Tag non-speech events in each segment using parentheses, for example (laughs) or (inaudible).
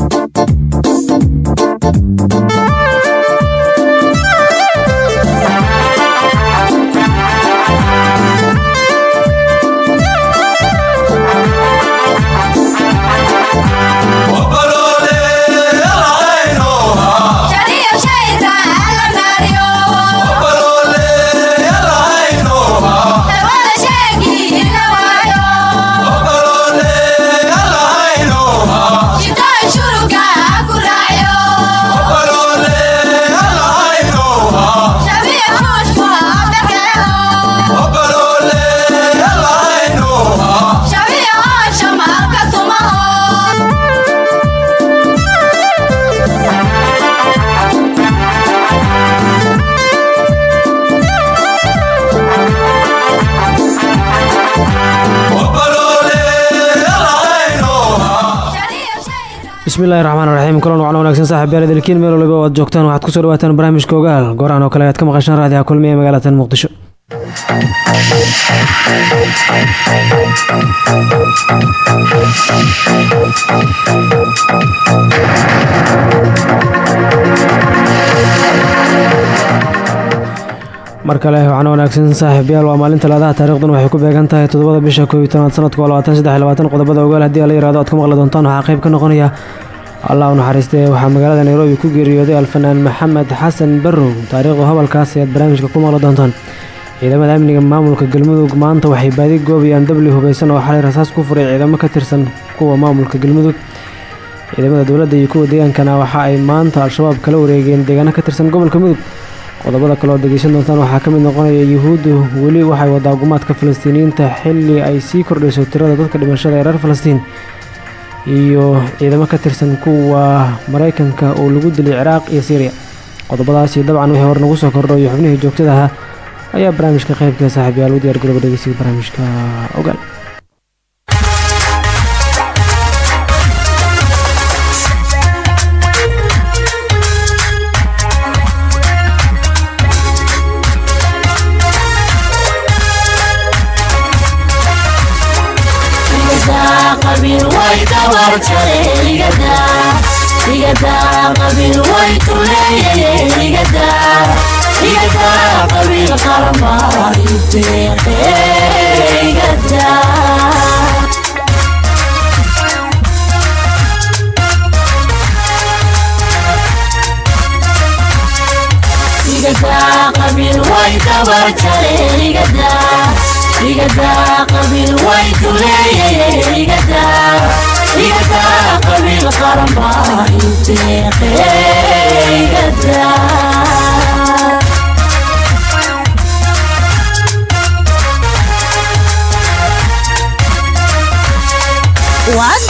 Thank you. Bismillahi raxmaan raxiim kulan wacan wanaagsan saaxib yaal dalkiin meel waliba aad joogtaan waxaad ku soo dhawaataan barnaamijka ogaal gooraan oo kale ayaad ka maqashaan raadiyaha kulmiya ee magaalatan muqdisho. Mar kale waxaana wanaagsan saaxiibyaal waa maalin talaadaha taarikhdan waxay ku beegan tahay toddobada bisha koob iyo tanaad sanadku qodobada ogaal haddii ala yiraahdo aad ku maqli doontaan waxaa qayb ka noqonaya allah u naxariistee waxaa magaalada nairobi ku geeriyooday alfanaan maxamed xasan barrow. Taariikhda hobalkaas ayaad barnaamijka ku maqli doontaan. Ciidamada amniga maamulka galmudug maanta waxay baadi goobayaan dabli hubeysan oo xalay rasaas ku furay ciidamo ka tirsan kuwa maamulka galmudug. Ciidamada dowladda iyo kuwa deegaankana waxa ay maanta al-shabaab kala wareegeen deegaano ka tirsan gobolka mudug. Qodobada kale oo doontaan waxaa ka mid noqonaya yuhuuddu. Weli waxay wadaa gumaadka falastiiniyiinta xilli ay sii kordhayso tirada dadka dhimashada ee reer falastiin iyo ciidamo ka tirsan kuwa maraykanka oo lagu dilay ciraaq iyo syriya qodobadaasi dabcan wixii hore nagu soo kordho iyo xubnihii joogtada ahaa ayaa barnaamijka qaybka saaxiibyaal u diyar garooba dhegeysiga barnaamijka ogaal qabiil way tuleeyayeligada igada qabiil qarma ideeqeygada igada qabiil way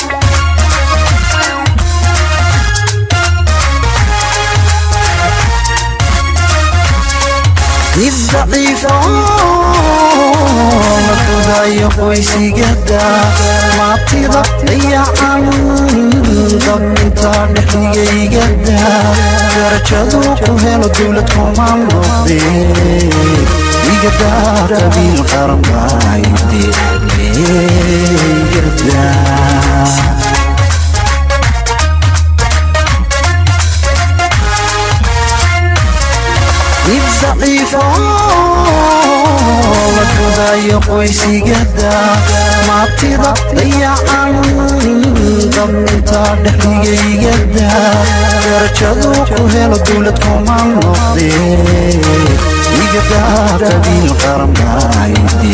isdaciifo la fudayo qoysiga daaf maatida iyo candab intaa dhexdigayga daaf darajaduu ku helo dowlad kuma noqdee igadaa qabiil qarmayde gardaa daciifo la gudayo qoysigada maatida dayacan dabinta dhexdigaygada darajadu ku helo dowlad kumaan noqde. Igada qabiil qaranbayde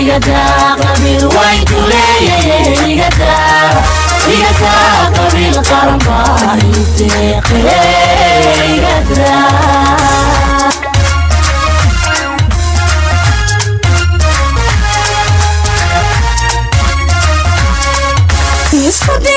igada qabiil qaran baayde igada igada qabiil way dabar jareen igada igada qabiil way duleeyeen igada igada qabiil qaran baa ideeqee igada isku diin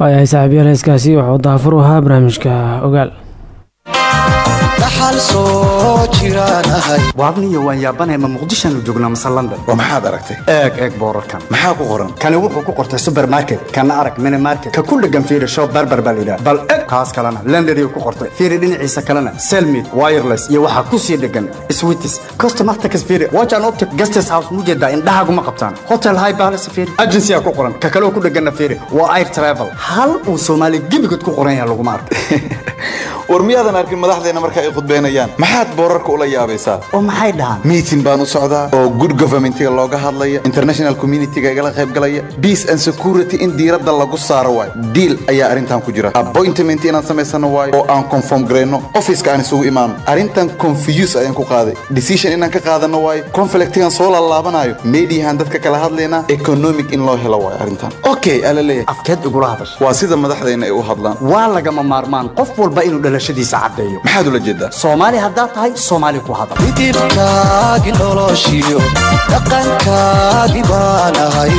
waayahay saaxiibyaal heeskaasi wuxuu daafur ahaa barnaamijka ogaal waabniyo waan yaabanay ma muqdishaanu joognaa mase london oo maxaad aragtay? Eeg eeg boorarkan. Maxaa ku qoran? Kani wuxuu ku qortay supermarket kana arag mini market ka ku dhegan fiiri shop barbar baa layidhaha bal eg kaas kalena london ku qortay. Fiiri dhinaciisa kalena selmid wireless iyo waxaa ku sii dhegan switis customartax fiiri wajan optic guest house mujeedaa indhahaguma qabtaan. Hotel high palace fiiri agency ku qoran. Ka kaloo ku dheganna fiiri waa air travel. Hal uu soomaali gebigood ku qoran yahay laguma arko. (laughs) War miyaadan arkin madaxdeena marka ay khudbaynayaan maxaad boorarka ula yaabaysaa? Oo maxay dhahaan? Miitin baan u socdaa oo good governmentiga looga hadlaya international communityga igala qayb galaya. Peace and security in diiradda lagu saaro waayo. Deal ayaa arrintan ku jira. Appointment inaan samaysano waayo oo aan conform garayno officeka aan isugu imaano. Arrintan confuse ayaan ku qaaday. Decision inaan ka qaadano waayo. Conflictigan soo laalaabanayo mediahan dadka kala hadlaynaa economic in loo helo waayo arrintan. Okay ala leeyahay afkeed igula hadash waa sida madaxdeena ay u hadlaan. Waa lagama maarmaan. Qof walba inuu dhalashadiisa caddeeyo. Maxaad ula jeedaa soomaali haddaad tahay soomaali ku hadal. Midibkaagi noloshiyo dhaqankaagi baan ahay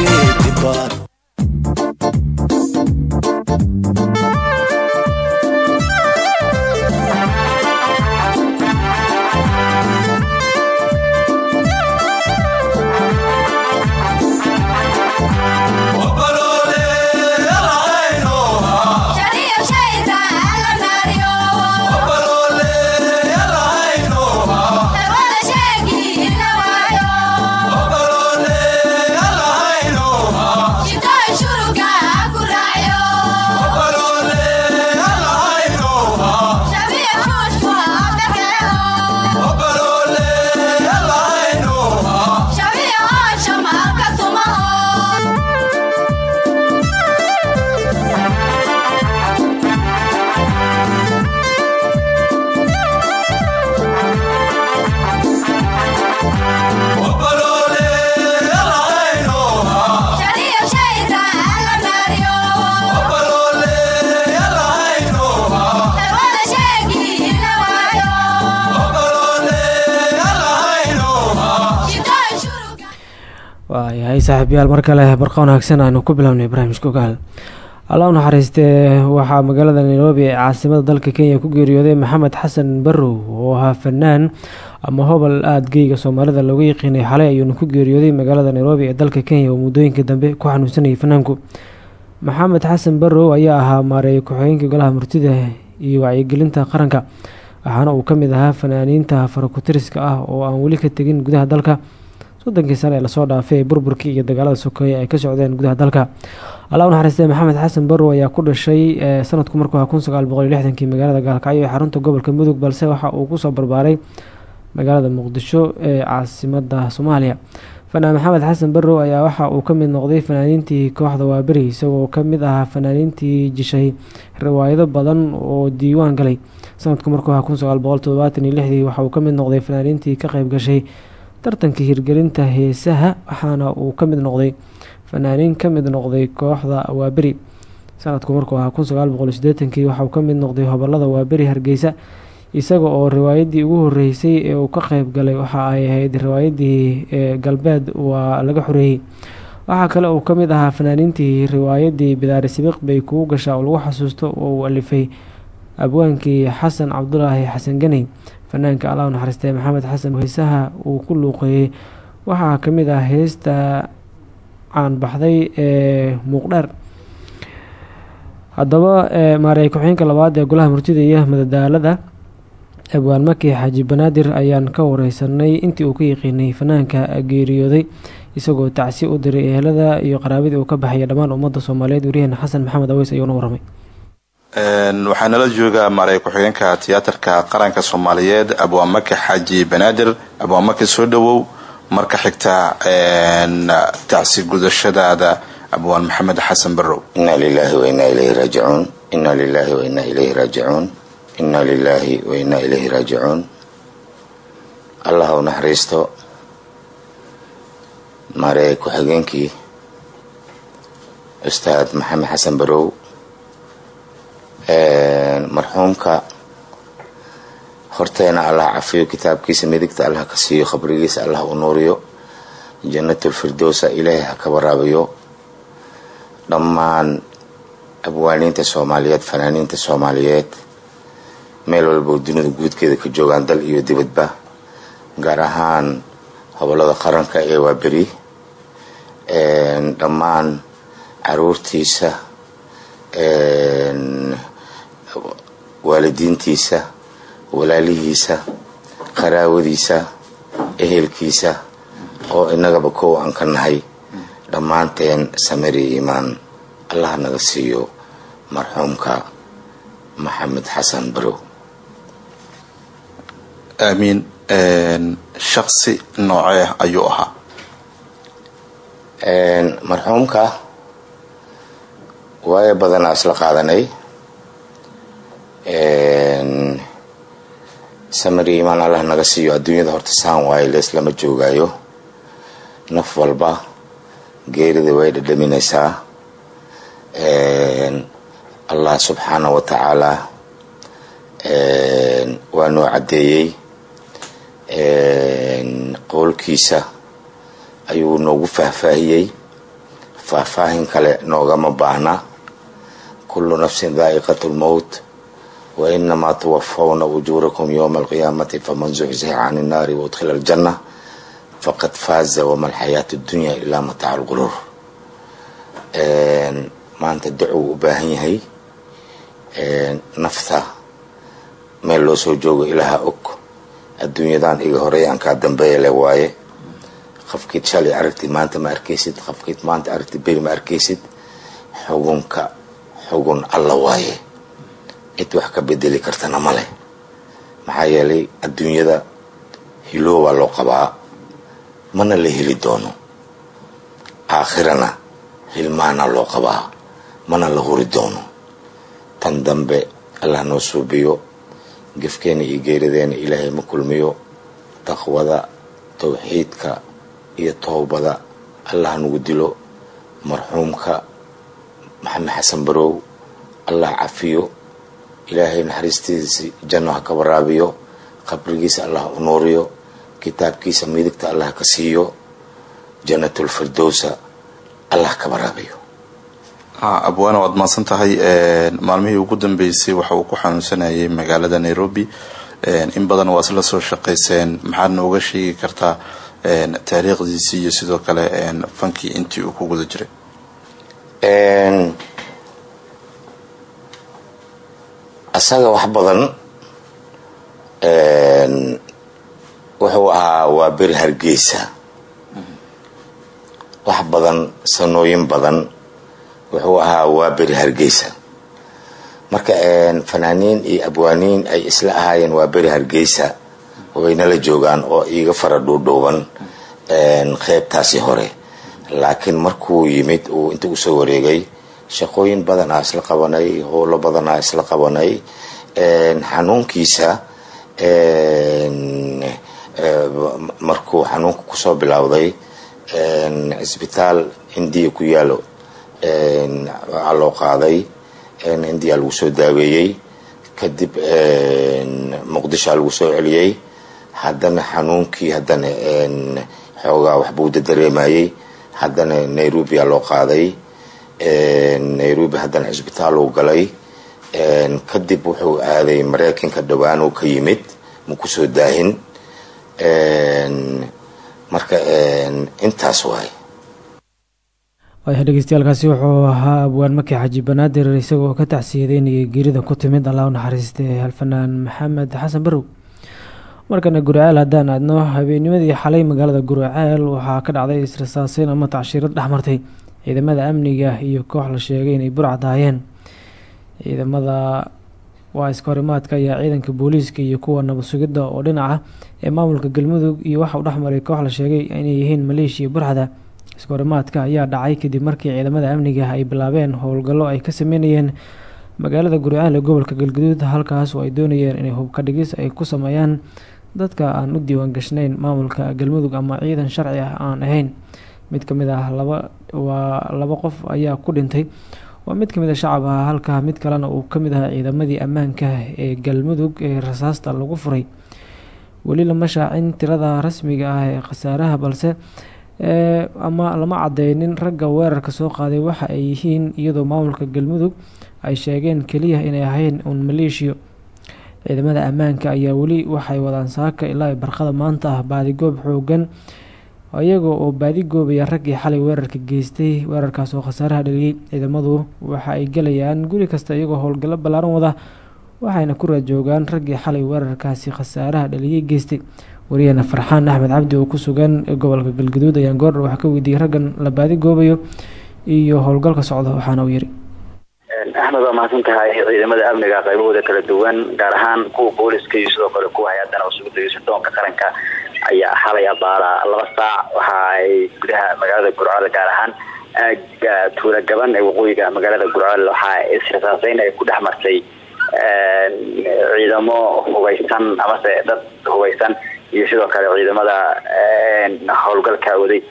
saaxiibayaal mar kale barqa wanaagsan aynu ku bilownay barnaamijka ogaal allah u naxariistee waxaa magaalada nairobi ee caasimada dalka kenya ku geeriyooday maxamed xasan barrow oo ahaa fanaan ama hobol aada geyga soomaalida looga yaqiinay xalay ayuuna ku geeriyooday magaalada nairobi ee dalka kenya oo muddooyinkii dambe ku xanuunsanayay fanaanku. Maxamed xasan barrow ayaa ahaa maareeye ku-xigeenka golaha murtida iyo wacyigelinta qaranka waxaana uu ka mid ahaa fanaaniinta farakutiriska ah oo aan weli ka tegin gudaha dalka soddonkii sane ee la soo dhaafay burburkii iyo dagaalada sokeeye ay ka socdeen gudaha dalka. Allah u naxariistee maxamed xasan barrow ayaa ku dhashay sanadku markuu aha kun sagaal boqol iyo magaalada gaalkacyo ee xarunta gobolka mudug balse waxa uu ku soo barbaaray magaalada muqdisho ee caasimada soomaaliya. Fanaan maxamed xasan barrow ayaa waxa uu ka mid noqday fanaaniintii kooxda waaberi isagoo ka mid ahaa fanaaniintii jishay riwaayado badan oo diiwaan galay. Sanadku markuu aha kun sagaal waxa uu ka mid noqday fanaaniintii ka qayb gashay tartankii hirgelinta heesaha waxaana uu ka mid noqday fanaaniin ka mid noqday kooxda waaberi. Sanadku markuu ahaa sideetankii waxauu ka mid noqday hobolada waaberi hargeysa. Isaga oo riwaayadii ugu horeysay ee uu ka qeyb galay waxa ay ahayd riwaayadii galbeed waa laga xoreeyey waxaa kale uu ka mid ahaa fanaaniintii riwaayadii bidaari sibiq bay kugu gashaa oo lagu xasuusto oo uu alifay abwaankii xasan cabdulaahi xasan ganey fanaanka allah u naxariistee maxamed xasan heesaha uu ku luuqeeyey waxaa ka mid ah heesta caanbaxday ee muuqdheer haddaba maarey ku-xigeenka labaad ee golaha murtida iyo madadaalada abwaan maki xaaji banaadir ayaan ka wareysanay intii uu ka yaqiinay fanaanka geeriyooday isagoo tacsi u diray ehelada iyo qaraabadii uu ka baxaya dhammaan ummadda soomaaliyeed. Waryaheena xasan maxamed aweys ayuuna waramay waxaa nala jooga maarey ku-xigeenka tiyaatarka qaranka soomaaliyeed abwaamaki xaaji banaadir. Abwaamaki soo dhawow marka xigta tacsi gudashadaada abwaan maxamed xasan barrow. Ina lilahi wainaa ilayhi raajicuun. Ina lilahi wainaa ilayhi raajicuun. Ina lilahi wainaa ilayhi raajicuun. Allah u naxariisto maarey ku-xigeenkii ustaad maxamed xasan barrow marxuumka. Horteena allah cafiyo kitaabkiisa midigta allah ka siiyo khabrigiisa allah u nuuriyo. Janatulfirdowsa ilaahay ha ka waraabayo dhammaan abwaaniinta soomaaliyeed fanaaniinta soomaaliyeed meel walba dunida guudkeeda ka joogaan dal iyo dibadba gaar ahaan hobolada qaranka ee waaberi dhammaan caruurtiisa waalidiintiisa walaalihiisa qaraawadiisa ehelkiisa oo inagaba kow aan ka nahay dhammaanteen samiri iimaan. Allah naga siiyo marxuumka maxamed xasan barow aamiin. Shaksi noocee ayuu ahaa? Marxuumka waayo badanaa isla qaadanay samiri iimaan allah naga siiyo adduunyada horta saan waayo leeslama joogaayo. Naf walba geerida way dhadhaminaysaa allah subxaana wa tacaala waa noo caddeeyey. Qowlkiisa ayuu noogu faahfaahiyey. Faahfaahin kale noogama baahna. Kullu nafsin daa'iqat lmowt wa inamaa tuwafawna ujuurakum yowma alqiyaamati faman zuxzixa can innaari waudkhila aljanna faqad faaza wama alxayaatu dunya ilaa mataaca lquruur maanta ducuu u baahan yahay nafta meel loo soo joogo ilaaha og adduunyadan iga horeey aan kaa dambeeya waaye qofkiid shalay aragtid maanta ma arkaysid qofkiid maanta aragtid beri ma arkaysid xugunka xugun alla waaye cid wax ka bedeli kartana male maxaa yeelay adduunyada hiloobaa loo qabaa mana la heli doono. Aakhirana hilmaana loo qabaa mana la huri doono. Tan dambe allah noo suubiyo gefkeena iyo geerideena ilaahay ma kulmiyo. Taqwada towxiidka iyo toobada allah nagu dilo. Marxuumka maxamed xasan barow allah cafiyo ilaahay naxariistiisi janno ha ka waraabiyo qabrigiisa allah u nuuriyo kitaabkiisa midigta allah ka siiyo janatulfirdowsa allah ka waraabayo ha abwaana waad mahadsan tahay maalmihii ugu dambeysay waxa uu ku xanuunsanayay magaalada nairobi. In badan waa isla soo shaqayseen maxaad nooga sheegi kartaa taariikhdiisii iyo sidoo kale fankii intii uu ku guda jiray asaga wax badan wuxuu ahaa waa beri hargeysa. Wax badan sanooyin badan wuxuu ahaa waa beri hargeysa. Marka fanaaniin iyo abwaaniin ay isla ahaayeen waa beri hargeysa waynala joogaan oo iiga fara dhuudhuuban qeybtaasi hore. Laakiin markuu yimid uu inta u soo wareegay shaqooyin badanaa isla qabanay howlo badanaa isla qabanay. Xanuunkiisa markuu xanuunka ku soo bilowday cisbitaal indiya ku yaalo waxaa loo qaaday. Indiya lagu soo daaweeyey. Kadib muqdishoa lagu soo celiyey. Haddana xanuunkii haddana xoogaa waxbuuda dareemayey haddana nairobia loo qaaday nairobi haddana cisbitaal uu galay. Kadib wuxuu aaday mareykanka dhowaan uu ka yimid ma ku soo daahin. Marka intaas waay waayahay dhegeystayaaalkaasi wuxuu ahaa abwaan maki xaji banaadir isagoo ka tacsiyadeynayay geerida ku timid allah u naxariistay halfanaan maxamed xasan barow markana guriceel haddaan aadno habeennimadii xalay magaalada guriceel waxaa ka dhacday israsaaseyn ama tacshiirad dhexmartay ciidamada amniga iyo koox la sheegay inay burcad ahaayeen ciidamada waa iskahorimaadka ayaa ciidanka booliiska iyo kuwa nabad sugidda oo dhinaca ee maamulka galmudug iyo waxa uu dhexmaray koox la sheegay inay yihiin maleeshiya burcada. Iskahorimaadka ayaa dhacay kadib markii ciidamada amniga ay bilaabeen howlgallo ay ka sameynayeen magaalada guriceel ee gobolka galguduud halkaas oo ay doonayeen inay hubka dhigis ay ku sameeyaan dadka aan u diiwaan gashnayn maamulka galmudug ama ciidan sharci ah aan ahayn. Mid ka mid ah laba waa laba qof ayaa ku dhintay. Waa mid ka mid a shacab ah halka mid kalena uu ka mid ahaa ciidamadii ammaanka ee galmudug ee rasaasta lagu furay. Weli lama shaacin tirada rasmiga ah ee khasaaraha balse ama lama cadeynin ragga weerarka soo qaaday waxa ay yihiin iyadoo maamulka galmudug ay sheegeen keliya inay ahayn uun maleeshiyo. Ciidamada ammaanka ayaa weli waxay wadaan saaka ilaa barqada maanta ah baadigoob xoogan iyagoo oo baadigoobaya raggii xalay weerarka geystay weerarkaas oo khasaaraha dhaliyey ciidamadu waxa ay gelayaan guri kasta iyagoo howlgallo ballaaran wada waxayna ku raajoogaan raggii xalay weerarkaasi khasaaraha dhaliyey geystay. Wariyahena farxaan axmed cabdi oo ku sugan gobolka galgaduud ayaan goordha wax ka weydiiyey raggan la baadigoobayo iyo howlgalka socda waxaana uu yiri. Axmed waa mahadsan tahay ciidamada amniga qaybahooda kala duwan gaar ahaan kuwa booliska iyo sidoo kale kuwa hay'adana usugida iyo sirdoonka qaranka ayaa xalay abaara laba saac waxa ay gudaha magaalada gurceel gaar ahaan aaga tuula gaban ee waqooyiga magaalada gurceel waxaa israsaaseyn ay ku dhex martay ciidamo hubeysan amase dad hubeysan iyo sidoo kale ciidamada howlgalka waday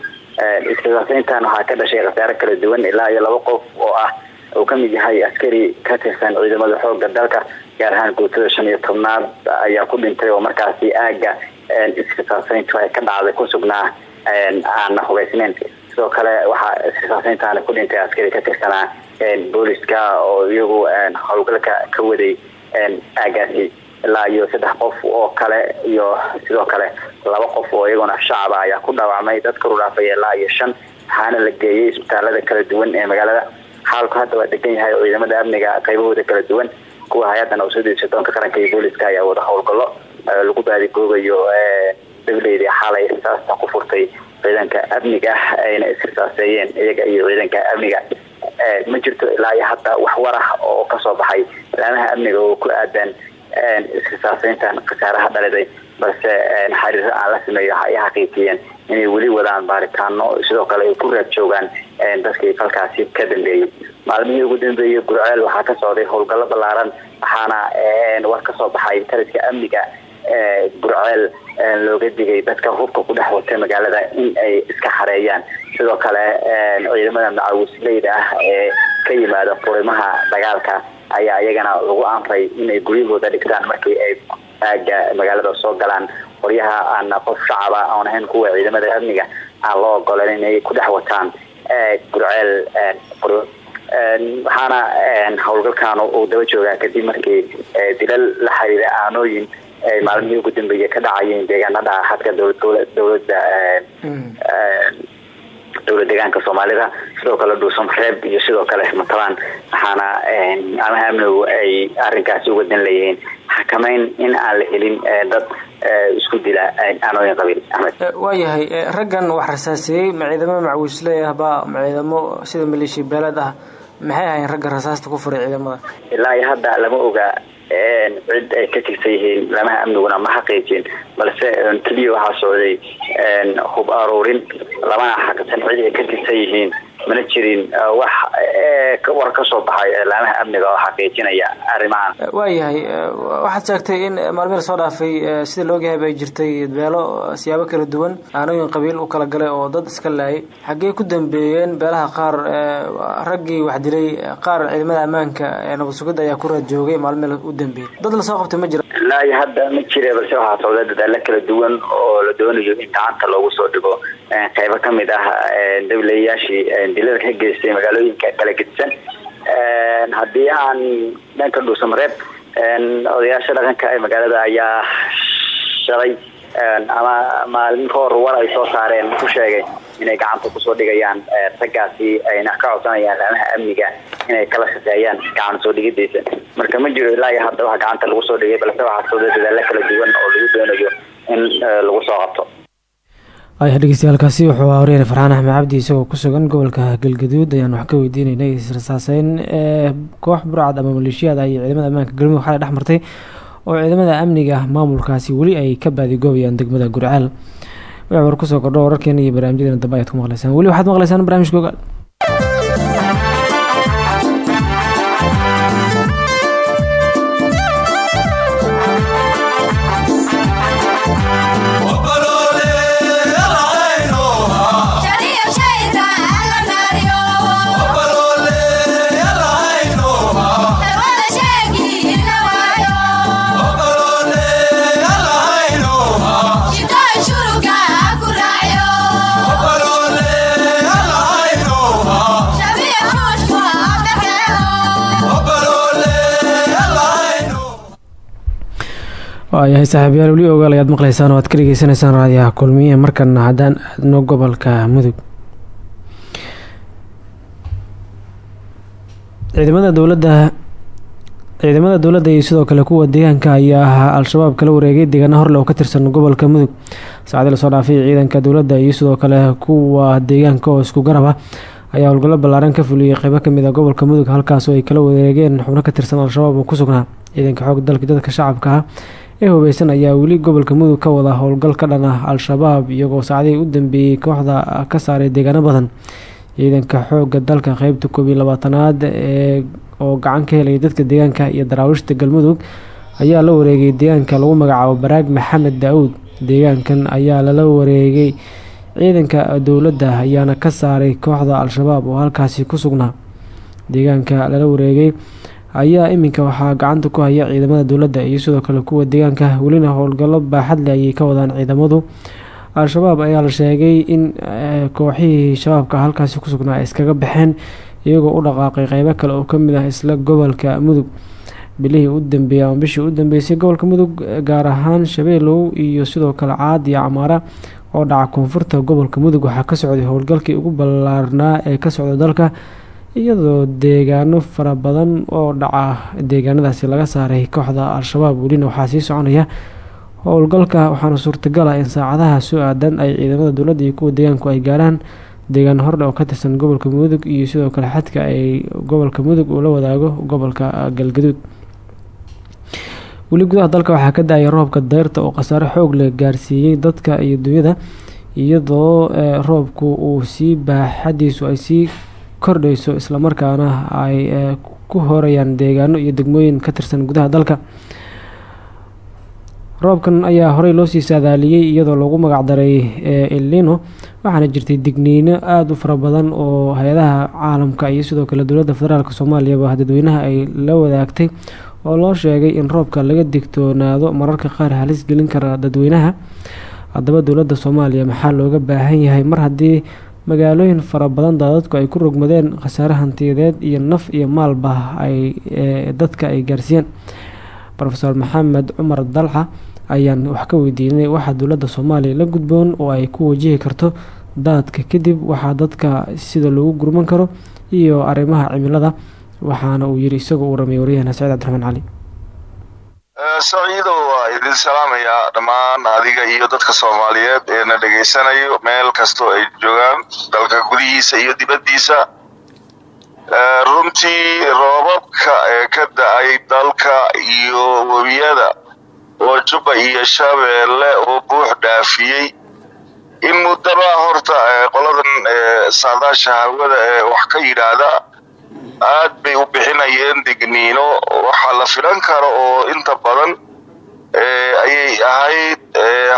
israsaaseyntan waxaa ka dhashay khasaare kala duwan ilaa iyo laba qof oo ah uu ka mid yahay askari ka tirsan ciidamada xooga dalka gaar ahaan guutada shan iyo tobnaad ayaa ku dhintay oo markaasi aaga israsaaseyntu ay ka dhacday ku sugnaa aana hubeysneyn sidoo kale waxaa israsaaseyntaani ku dhintay askari ka tirsanaa booliska oo iyagu howlgalka ka waday aagaasi ilaa iyo saddex qof oo kale iyo sidoo kale laba qof oo iyaguna shacaba ayaa ku dhaawacmay. Dad karu dhaafaya ilaa iyo shan waxaana la geeyay isbitaalada kala duwan ee magaalada. Xaalku hadda waa degan yahay ciidamada amniga qaybahooda kala duwan kuwa hay'adana u soo sirdoonka qaranka iyo booliska ayaa wada howlgallo lagu baadigoobayo dableydi xalay rasaasta ku furtay ciidanka amniga ayna israsaaseeyeen iyaga iyo ciidanka amniga. Ma jirto ilaa hadda wax war ah oo ka soo baxay. Ilaamaha amniga oo ku aadan israsaaseyntan khasaaraha dhaliday balse xariiro aan la sameeyo ay xaqiijiyeen inay weli wadaan baaritaano sidoo kale ay ku raad joogaan dadkii falkaasi ka dambeeyey. Maalmihii ugu dambeeyey gurceel waxaa ka socday howlgallo ballaaran waxaana war ka soo baxay taliska amniga gurceel looga digay dadka hubka ku dhex magaalada in ay iska xareeyaan. Sidoo kale ciidamada macawisleyda ah ee ka yimaada furimaha dagaalka ayaa iyagana lagu amray inay guryahooda dhigtaan markii ay aaga magaalada soo galaan. Qoryaha aan qof shacaba aan ahayn kuwa ciidamada amniga aan loo ogolan inay ku dhex wataan gurceel waxaana howlgalkan uu daba joogaa kadib markii dilal la xiriira aanooyin maalmihii ugu dambeeyay ka dhacayeen deegaanada xadka dowladda dowlad deegaanka soomaalida sidoo kale dhuusan reeb iyo sidoo kale matalaan waxaana amaha amnigu ay arinkaasi uga dan leeyihiin xakameyn in aan la helin dad isku dila aanooyin qabiil axmed waayahay raggan wax rasaaseeyey ma ciidamo macwiisley ahba ma ciidamo sida maleeshiya beeleed ah maxay ahayn ragga rasaasta ku furay ciidamada ilaa iyo hadda lama oga cid ay ka tirsan yihiin lamaha amniguna ma xaqiijin balse keliya waxaa socday hub aruurin lamana xaqisan cid ay ka tirsan yihiin mana jirin wax war ka soo baxay laamaha amniga oo xaqiijinaya arrimahan. Waayahay waxaad sheegtay in maalmihii soo dhaafay sida laogyahay bay jirtay beelo siyaabo kala duwan aanooyin qabiil u kala galay oo dad iska laayay. Xaggee ku dambeeyeen beelaha qaar raggii wax dilay qaar ciidamada ammaanka ee nabad sugidda ayaa ku raad joogay maalmihii u dambeeyey. Dad la soo qabtay ma jira. Ilaa iyo hadda ma jira balse waxaa socda dadaalo kala duwan oo la doonayo in gacanta loogu soo dhigo. Qeybo ka mid ah dabilayaashii dilada ka geystay magaalooyinka kala gedisan haddii aan dhanka dhuusamareeb odayaasha dhaqanka ee magaalada ayaa shalay. Ama maalin ka hor war ay soo saareen ku sheegay inay gacanta ku soo dhigayaan raggaasi ayna ka codsanayaan laamaha amniga inay kala shaqeeyaan gacan soo dhigidaysa marka ma jiro ilaa iyo hadda wax gacanta lagu soo dhigay balse waxaa socda dadaalo kala duwan oo lagu doonayo in lagu soo qabto aya dhegeystayaaalkaasi wuxuu horyeen farxaan axmed cabdi isagoo ku sugan gobolka galgaduud. Ayaan wax ka weydiineynay israsaaseyn koox burcad ama maleeshiyaad ah iyo ciidamada ammaanka galmudug xalay dhex martay oo ciidamada amniga maamulkaasi weli ay ka baadigoobayaan degmada gurcaal. Wixii war ku soo kordho wararkeena iyo barnaamijyadeena dambe ayaad ku maqleysaan weli waxaad maqleysaan barnamijka waayahay saaxiibayaal weli ogaal ayaad maqleysaan oo aad ka dhegeysanaysaan raadiyaha kulmiye markana haddaan aadno gobolka mudug. Ciidamada dowladda ciidamada dowladda iyo sidoo kale kuwa deegaanka ayaa ahaa al-shabaab kala wareegay deegaana horle oo ka tirsan gobolka mudug. Saacadii la soo dhaafay ciidanka dowladda iyo sidoo kale kuwa deegaanka oo isku garab ah ayaa howlgallo ballaaran ka fuliyey qeybo ka mid a gobolka mudug halkaasoo ay kala wareegeen xubno ka tirsan al-shabaab oo ku sugnaa ciidanka xoog dalka dadka shacabka ah ee hubeysan ayaa weli gobolka mudug ka wada howlgal ka dhan ah al-shabaab iyagoo saacdihii u dambeeyey kooxda ka saaray deegaano badan. Ciidanka xooga dalka qeybta koob iyo labaatanaad ee oo gacan ka helaya dadka deegaanka iyo daraawiishta galmudug ayaa la wareegay deegaanka lagu magacaabo baraag maxamed daa-uud deegaankan ayaa lala wareegay ciidanka dowladda ayaana ka saaray kooxda al-shabaab oo halkaasi ku sugnaa. Deegaanka lala wareegay ayaa iminka waxaa gacanta ku haya ciidamada dowladda iyo sidoo kale kuwa deegaanka. Welina howlgallo baaxadle ayay ka wadaan ciidamadu. Al-shabaab ayaa la sheegay in kooxihii shabaabka halkaasi ku sugnaa ay iskaga baxeen iyagoo u dhaqaaqay qeybo kale oo ka mid ah isla gobolka mudug. Bilihii u dambeeyay ama bishii u dambeysay gobolka mudug gaar ahaan shabeelow iyo sidoo kale caad iyo camaara oo dhaca koonfurta gobolka mudug waxaa ka socday howlgalkii ugu ballaarnaa ee ka socda dalka iyadoo deegaano fara badan oo dhaca deegaanadaasi laga saaray kooxda al-shabaab. Welina waxaa sii soconaya howlgalka waxaana suurtagal ah in saacadaha soo aadan ay ciidamada dowladda iyo kuwa deegaanku ay gaaraan deegaano hordhe oo ka tirsan gobolka mudug iyo sidoo kale xadka ay gobolka mudug uu la wadaago gobolka galgaduud. Weli gudaha dalka waxaa ka da'aya roobka deyrta oo khasaare xoog leh gaarsiiyey dadka iyo dunyada iyadoo roobku uu sii baaxadiisu ay sii kordhayso islamarkaana ay ku horayaan deegaano iyo degmooyin ka tirsan gudaha dalka. Roobkan ayaa horey loo sii saadaaliyey iyadoo lagu magacdaray elino waxaana jirtay digniino aada u fara badan oo hay'adaha caalamka iyo sidoo kale dowladda federaalk soomaaliyaba dadweynaha ay la wadaagtay oo loo sheegay in roobka laga digtoonaado mararka qaar halis gelin kara dadweynaha. Haddaba dowladda soomaaliya maxaa looga baahan yahay mar haddii magaalooyin fara badan daadadku ay ku rogmadeen khasaare hantiyadeed iyo naf iyo maalba ay dadka ay gaarsiiyeen. Rofeor maxamed cumar dalca ayaan wax ka weydiinay waxaa dowladda soomaaliya la gudboon oo ay ku wajihi karto daadka kadib waxaa dadka sida loogu gurman karo iyo arrimaha cimilada waxaana uu yiri isagoo uu ramay waryaheena saciid cabdiraxmaan cali saciido waa idin salaamayaa dhammaan adiga iyo dadka soomaaliyeed ee na dhegaysanayo meel kastoo ay joogaan dalka gudihiisa iyo dibaddiisa. Runtii roobabka ee ka da'ay dalka iyo webiyada oo jubba iyo shabeelle oo buux dhaafiyey. In muddaba horta qoladan saadaasha hawada ee wax ka yidhaahda aad bay u bixinayeen digniino. Waxaa la filan karo oo inta badan ayay ahayd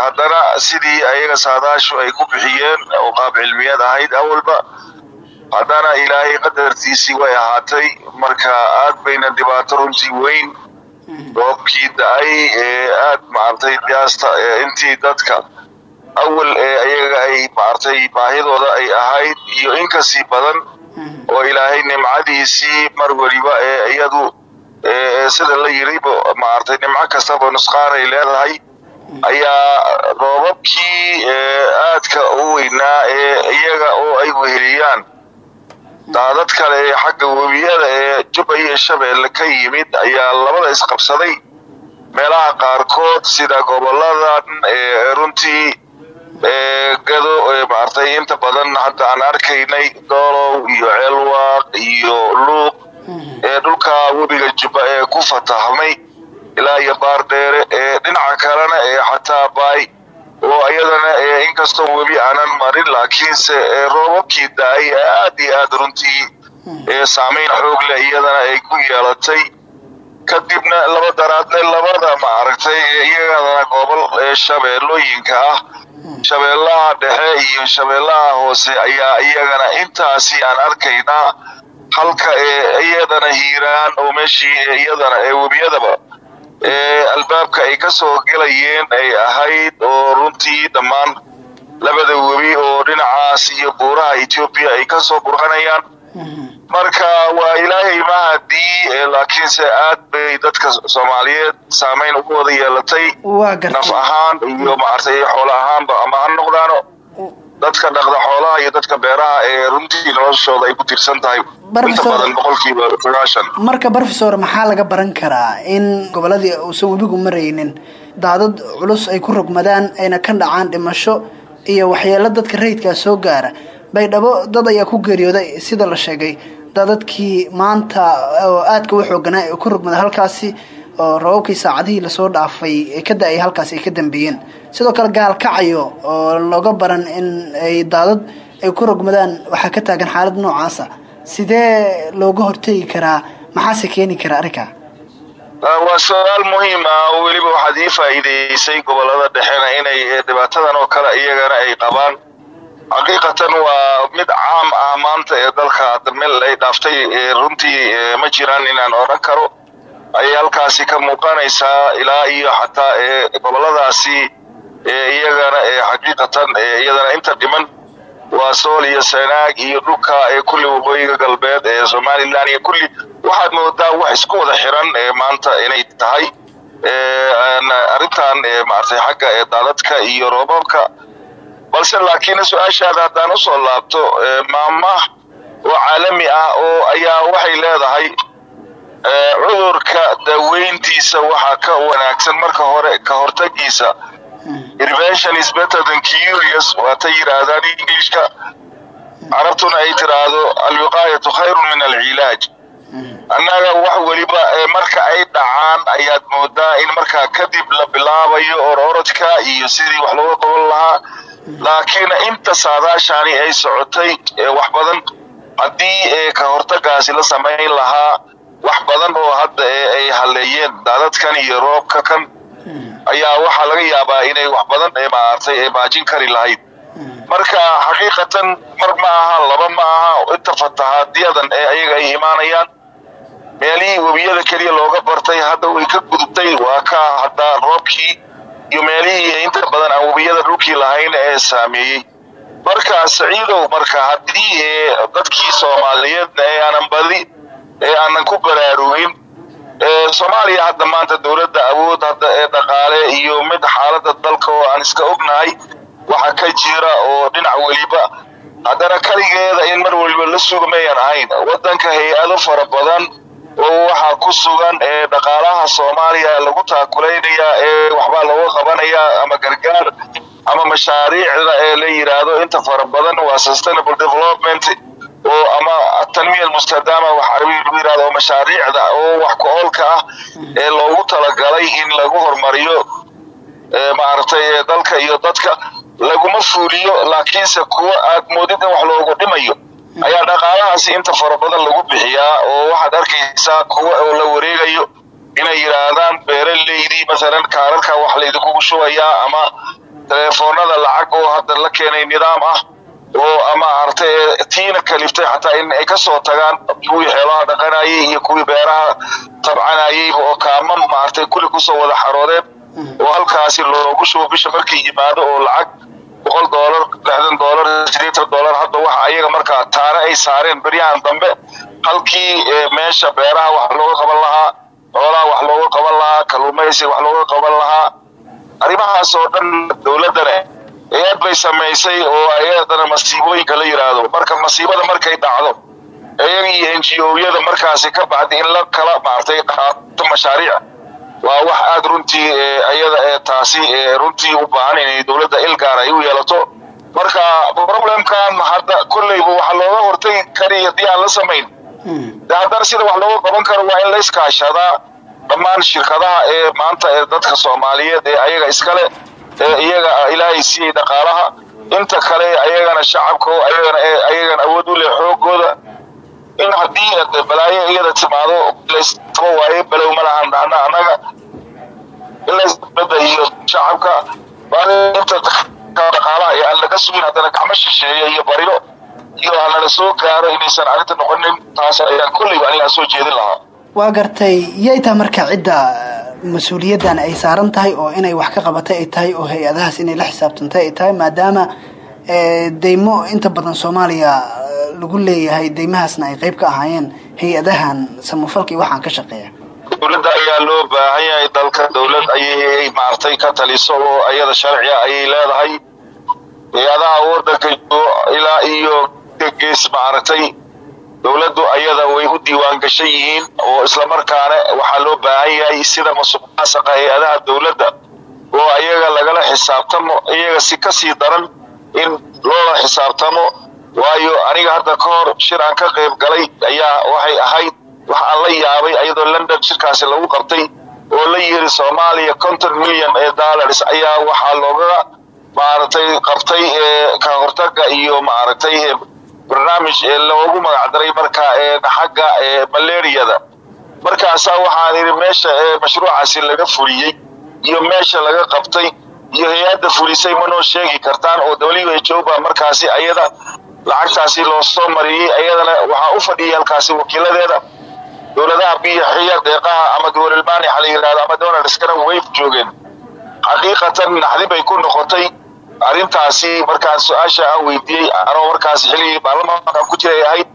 haddana sidii ayaga saadaashu ay ku bixiyeen oo qaab cilmiyeed ahayd awalba haddana ilaahay qadartiisii way ahaatay. Marka aad bayna dhibaato runtii weyn roobkii da'ay ee aad maaragtay qiyaasta intii dadka awal ee ayaga ay maaragtay baahidooda ay ahayd iyo inkasii badan oo ilaahay nimcadiisii mar weliba ee iyadu sida la yiriba maaragtay nimco kastaba nusqaanay leedahay ayaa roobabkii aadka u weynaa ee iyaga oo ay weheliyaan. Daadad kale ee xagga webiyada ee jubba iyo shabeelle ka yimid ayaa labada isqabsaday meelaha qaarkood sida goboladan ee runtii gado maaragtay inta badan hadda aan arkaynay doolow iyo ceelwaaq iyo luuq ee dhulka webiga jubba ee ku fatahmay ilaa iyo baardheere ee dhinaca kalena ee xataa baay oo iyadana inkastoo webi aanan marin laakiinse roobabkii da'ay aad iyo aad runtii saamayn xoog leh iyadana ay ku yeelatay kadibna laba daraadle labada maaragtay iyadana gobol shabeellooyinka ah. Shabeellaha dhexe iyo shabeellaha hoose ayaa iyagana intaasi aan arkaynaa halka iyadana hiiraan oo meeshii iyadana ee webiyadaba albaabka ay ka soo gelayeen ay ahayd oo runtii dhammaan labada webi oo dhinacaas iyo buuraha etoobiya ay ka soo burqanayaan marka waa ilaahay mahadii laakiinse aad bay dadka soomaaliyeed saamayn ugu wada yeelatay. Naf ahaan iyo maartay xoolo ahaanba ama ha noqdaano dadka dhaqda xoolaha iyo dadka beeraha ee runtii noloshooda ay ku tirsan tahay. Inta badan boqolkiiba sagaashan marka brofesor maxaa laga baran karaa in goboladii uusan webigu maraynin? Daadad culus ay ku rogmadaan ayna ka dhacaan dhimasho iyo waxyeelo dadka rayidkaa soo gaara baydhabo dad ayaa ku geeriyooday sida la sheegay. Dadadkii maanta oo aadka u xooganaa ee ku rogmada halkaasi oo rababkii saacadihii la soo dhaafay ka da'ay ay ka dambeeyeen. Sidoo kale gaalkacayo oo looga baran in ay daadad ay ku rogmadaan waxaa ka taagan xaalad noocaasa sidee looga hortegi karaa maxaase keeni kara arrinkaa waa su'aal muhiim ah. Oo weliba waxaad ii faa'iideysay gobollada dhexena inay dhibaatadan oo kale iyagana ay qabaan xaqiiqatan waa mid caam ah maanta ee dalka meel ay dhaaftay runtii ma jiraan inaan odhan karo. Ayay halkaasi ka muuqanaysaa ilaa iyo xataa goboladaasi iyagana xaqiiqatan iyadana inta dhiman waa sool iyo sanaag iyo dhulka ee kulli waqooyiga galbeed ee somalilan iyo kulli waxaad moodaa wax isku wada xiran maanta inay tahay. Arrintan maartay xagga daadadka iyo roobabka balse laakiin su'aashaada haddaan u soo laabto maama oo caalami ah oo ayaa waxay leedahay cudurka daweyntiisa waxaa ka wanaagsan marka hore ka hortagiisa. Prevention is better than curious waatay yidhaahdaan englishka. Carabtuna ay tiraahdo alwiqaayatu khayrun min alcilaaj annaga wax weliba marka ay dhacaan ayaad moodaa in markaa kadib la bilaabayo ororodka iyo sidii wax looga qaban lahaa. Laakiin inta saadaashani ay socotay wax badan haddii ka hortagaasi la samayn lahaa wax badan oo hadda ay haleeyeen daadadkan iyo roobka kan ayaa waxaa laga yaabaa inay wax badan maartay baajin kari lahayd. Marka xaqiiqatan mar ma aha laba ma aha inta fatahaadiyadan ee ayaga ay imaanayaan meelihii webiyada keliya looga bartay hadda way ka gudubtay. Waa ka haddaa roobkii iyo meelihii inta badan aan webiyada dhulkii lahayn ee saameeyey. Marka saciidow marka haddii ee dadkii soomaaliyeedna ee aanan badi ee aanan ku baraarugin ee soomaaliya hadda maanta dowladda awood hadda ee dhaqaale iyo mid xaaladda dalka oo aan iska ognahay waxa ka jira oo dhinac weliba haddana kaligeeda in mar weliba la suga mayan ahayn. Waddanka hay'ado fara badan oo waxaa ku sugan ee dhaqaalaha soomaaliya lagu taakulaynaya ee waxbaa looga qabanaya ama gargaar ama mashaariicda ee la yidhaahdo inta fara badan waa sustainable development oo ama tanmiya almustadaama wax carabiga lagu yidhahdo oo mashaariicda oo wax ku-oolka ah ee loogu talagalay in lagu horumariyo ee maaragtay dalka iyo dadka laguma fuuliyo laakiinse kuwa aad moodid in wax loogu dhimayo ayaa dhaqaalahaasi inta fara badan lagu bixiyaa oo waxaad arkaysaa kuwa oo la wareegayo inay yidhaahdaan beeraleydii masalan kaararka wax laydinkugu shubayaa ama teleefoonada lacag oo hadda la keenay nidaam ah oo ama aragtay tiina kaliftay xataa in ay ka soo tagaan kuwii xeelaha dhaqanayay iyo kuwii beeraha tabcanayay oo kaama maaragtay kulli ku soo wada xaroodeen. Oo halkaasi loogu shubo bisha markay yimaado oo lacag boqol doolar lixdan doolar sideetan doolar hadda waxa ayaga markaa taana ay saareen beryahan dambe halkii meesha beeraha wax looga qaban lahaa xoolaha wax looga qaban lahaa kalluumaysiga wax looga qaban lahaa. Arrimahaas oo dhan dowladdana hay'ad bay samaysay oo ayadana masiibooyinka la yidhaahdo marka masiibada markay dhacdo iyaga iyo n g o-yada markaasi ka bacdi in la kala maartay qaato mashaariic waa wax aada runtii ayada ee taasi runtii u baahan inay dowladda ilgaar ay u yeelato. Marka problemkan hadda kolleyba waxa looga hortagi kari haddii aan la samayn. De haddana sida wax looga qaban karo waa in la iskaashadaa dhammaan shirkadaha ee maanta ee dadka soomaaliyeed ee ayaga iskale ee iyaga ilaahay siiyey dhaqaalaha. Inta kale ayagana shacabka ayagana awood u leh xoogooda in haddii balaayo iyada timaado laystaba waaye balow ma lahan dhahna annaga laysbada iyo shacabka inta dhaqaalaha ee aan laga sugin haddana gacmo shisheeya iyo baryo iyo hanala soo gaaro inaysan arrinta noqonin taas ayaan kolleyba anigaa soo jeedin lahaa. Waa gartay yay tahay marka cidda mas'uuliyaddan ay saaran tahay oo inay wax ka qabatay ay tahay oo hay'adahaas inay la xisaabtantay ay tahay maadaama deymo inta badan soomaaliya lagu leeyahay deymahaasna ay qayb ka ahaayeen hay'adahan samafalka iyo waxaan ka shaqeeya. Dowladda ayaa loo baahan yahay dalka. Dowlad ayay maartay ka taliso oo ayada sharciga ayay leedahay. Hay'adaha wadanka ilaa iyo gees maaragtay dowladdu ayada way u diiwaan gashan yihiin oo islamarkaana waxaa loo baahan yahay sida masuqmaasuqa hay'adaha dowladda oo ayaga lagala xisaabtamo iyaga si ka sii daran in loola xisaabtamo. Waayo aniga hadda ka hor shir aan ka qayb galay ayaa waxay ahayd wax aan la yaabay ayadoo london shirkaasi lagu qabtay oo la yiri soomaaliya conton milyan ee dollars ayaa waxaa looga maaragtay qabtay ka hortaga iyo maaragtay barnaamij loogu magacdaray markaa xagga malariyada markaasaa waxaan idhi meesha mashruucaasi laga fuliyey iyo meesha laga qabtay iyo hay'adda fulisay manoo sheegi kartaan oo w h o ba markaasi ayada lacagtaasi loo soo mariyey ayadana waxaa u fadhiyay halkaasi wakiiladeeda dowladaha biyaxiya deeqaha ama dowlalmaani waxa la yidhahdo ama donaldskana way joogeen. Xaqiiqatan naxdi bay ku noqotay. Arrintaasi markaan su'aasha aan weydiiyey anoo markaas xilligii baarlamaankan ku jiray ahayd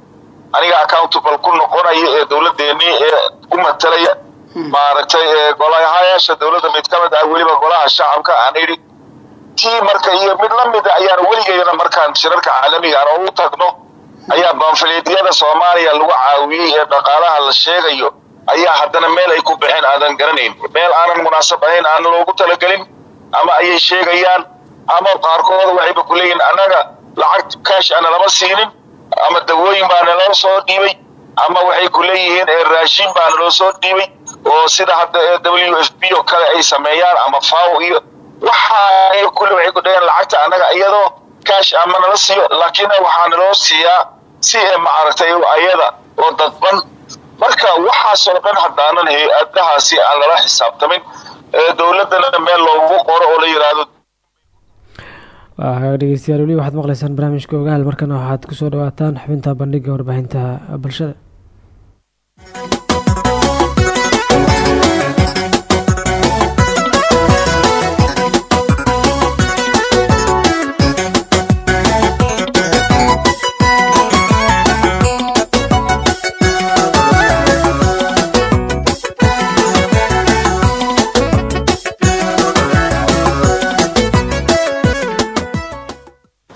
aniga accountable ku noqonaya ee dowladdeennii ee ku matalaya maaragtay golahayaasha dowladda mid ka mid ah weliba golaha shacabka aan idhi tii marka iyo mid la mida ayaan weligeena markaan shirarka caalamiga aan ugu tagno ayaa baanfiliidyada soomaaliya lagu caawiyey ee dhaqaalaha la sheegayo ayaa haddana meel ay ku baxeen aadan garanayn. Meel aanan munaasab ahayn aan loogu talagelin ama ayay sheegayaan ama qaarkood waxayba ku leeyihiin annaga lacag kaash ana lama siinin ama dawooyin baa naloo soo dhiibay ama waxay ku leeyihiin raashin baa naloo soo dhiibay oo sida hadda w f b oo kale ay sameeyaan ama faw iyo waxaa iyo kulli waxay ku dhaheen lacagta annaga iyadoo kaash ama nala siiyo laakiin waxaa naloo siiyaa si maaragtay ayada oo dadban. Marka waxaasoo dhan haddaanan hay'adahaasi aan lala xisaabtamin dowladdana meel loogu qoro oo la yidhaahdo waa dhegeystayaal weli waxaad maqleysaan barnaamijka ogaal markana waxaad ku soo dhawaataan xubinta bandhiga warbaahinta bulshada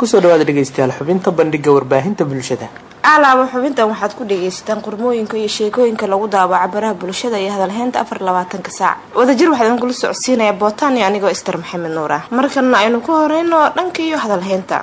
ku soo dhawaada dhegeystayaal xubinta bandhiga warbaahinta bulshada. Alaaba xubintan waxaad ku dhagaysataan qormooyinka iyo sheekooyinka lagu daawaco baraha bulshada iyo hadalheynta afar labaatanka saac. Wadajir waxaa idinkula socodsiinaya bootaan iyo anigoo ister maxamed nuur ah markana aynu ku horeyno dhanka iyo hadalheynta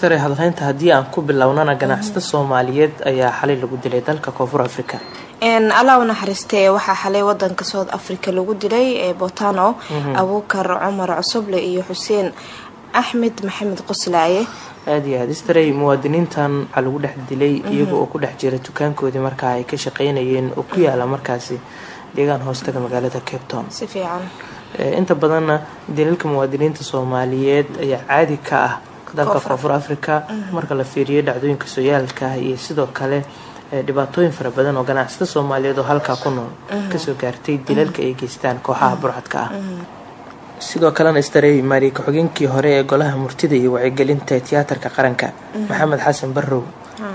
istare hadalheynta haddii aan ku bilownana ganacsata soomaaliyeed ayaa xalay lagu dilay dalka koonfur africa allah u naxariistay waxaa xalay wadanka south africa lagu dilay ee botano abuukar cumar cusuble iyo xuseen axmed maxamed qoslaaye aada iyo aad istarey muwaadiniintan waxaa lagu dhex dilay iyaga oo ku dhex jira dukaankoodii markaa ay ka shaqeynayeen oo ku yaalla markaasi deegaan hoostaga magaalada cape town. Si fiican. Inta badanna dilalka muwaadiniinta soomaaliyeed ayaa caadi ka ah dalka koonfur africa marka la fiiriyo dhacdooyinka sooyaalka iyo sidoo kale dhibaatooyin fara badan oo ganacsata soomaaliyeed oo halkaa ku nool ka soo gaartay dilalka ay geystaan kooxaha burcadka ah. Sidoo kalena istarey maari ku-xigeenkii hore ee golaha murtida iyo wacyigelinta tiyaatarka qaranka maxamed xasan barrow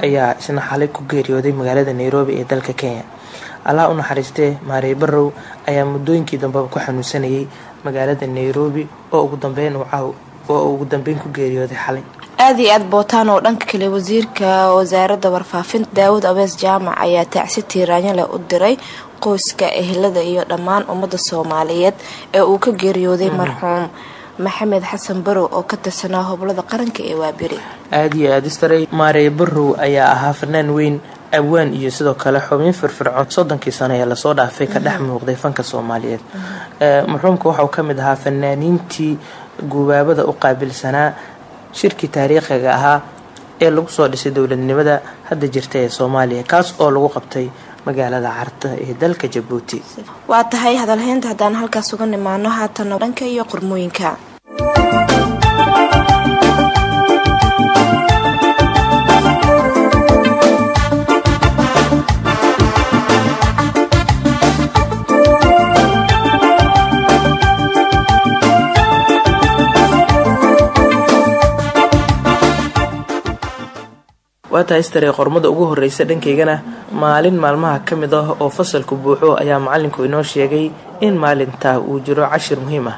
ayaa isna xalay ku geeriyooday magaalada nairobi ee dalka kenya. Allah u naxariistee maarey barrow ayaa muddooyinkii dambeba ku xanuunsanayay magaalada nairobi oo ugu dambeyn uu caaw oo ugu dambeyn ku geeriyooday xalay aada iyo aad bootaan oo dhanka kale wasiirka wasaaradda warfaafinta daawud abees jaamac ayaa tacsi tiiraanyo leh u diray qoyska ehelada iyo dhammaan ummadda soomaaliyeed ee uu ka geeriyooday marxuum maxamed xasan barow oo ka tirsanaa hoblada qaranka ee waaberi. Aada iyo aada istarey maarey barrow ayaa ahaa fanaan weyn abwaan iyo sidoo kale xubin firfircoon. Soddonkii sano ee la soo dhaafay ka dhex muuqday fanka soomaaliyeed. Marxuumka waxauu ka mid ahaa fanaaniintii gubaabada u qaabilsanaa shirkii taariikhiga ahaa ee lagu soo dhisay dowladnimada hadda jirta ee soomaaliya kaas oo lagu qabtay magaalada carta ee dalka jabuuti. Waa tahay hadalheynta haddaan halkaas uga nimaano haatana dhanka iyo qormooyinka waataa istaree qormada ugu horreysa dhankaygana maalin maalmaha ka mid ah oo fasalku buuxo ayaa macalinku inoo sheegay in maalintaa uu jiro cashir muhiim ah.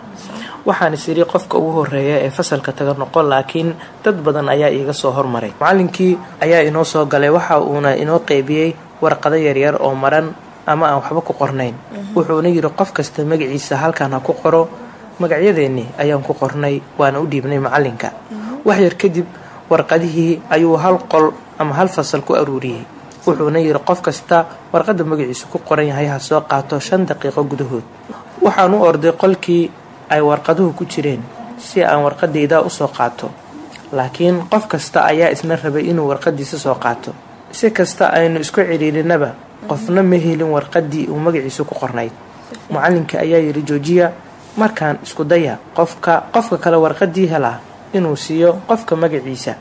Waxaan is qofka ugu horreeya ee fasalka taga noqon laakiin dad badan ayaa iiga soo hormaray. Macalinkii ayaa inoo soo galay waxa uuna inoo qeybiyey warqado yaryar oo maran ama aan waxba ku qornayn. Wuxuuna yidhi qof kasta magaciisa halkan ha ku qoro magacyadeennii ayaan ku qornay waana u dhiibnay macalinka waxyar kadib warqadihii ayuu hal qol ama hal fasal ku aruuriyey. Wuxuuna yidhi qof kasta warqadda magaciisu ku qoran yahay ha soo qaato shan daqiiqo gudahood. Waxaan u orday qolkii ay warqaduhu ku jireen si aan warqadayda u soo qaato. Laakiin qof kasta ayaa isna rabay inuu warqadiisa soo qaato. Si kasta aynu isku cidhiirinaba qofna ma helin warqadii uu magaciisu ku qornayd. Macalinka ayaa yidhi joojiya markaan isku daya qofka qofka kale warqadii helaa inuu siiyo qofka magaciisa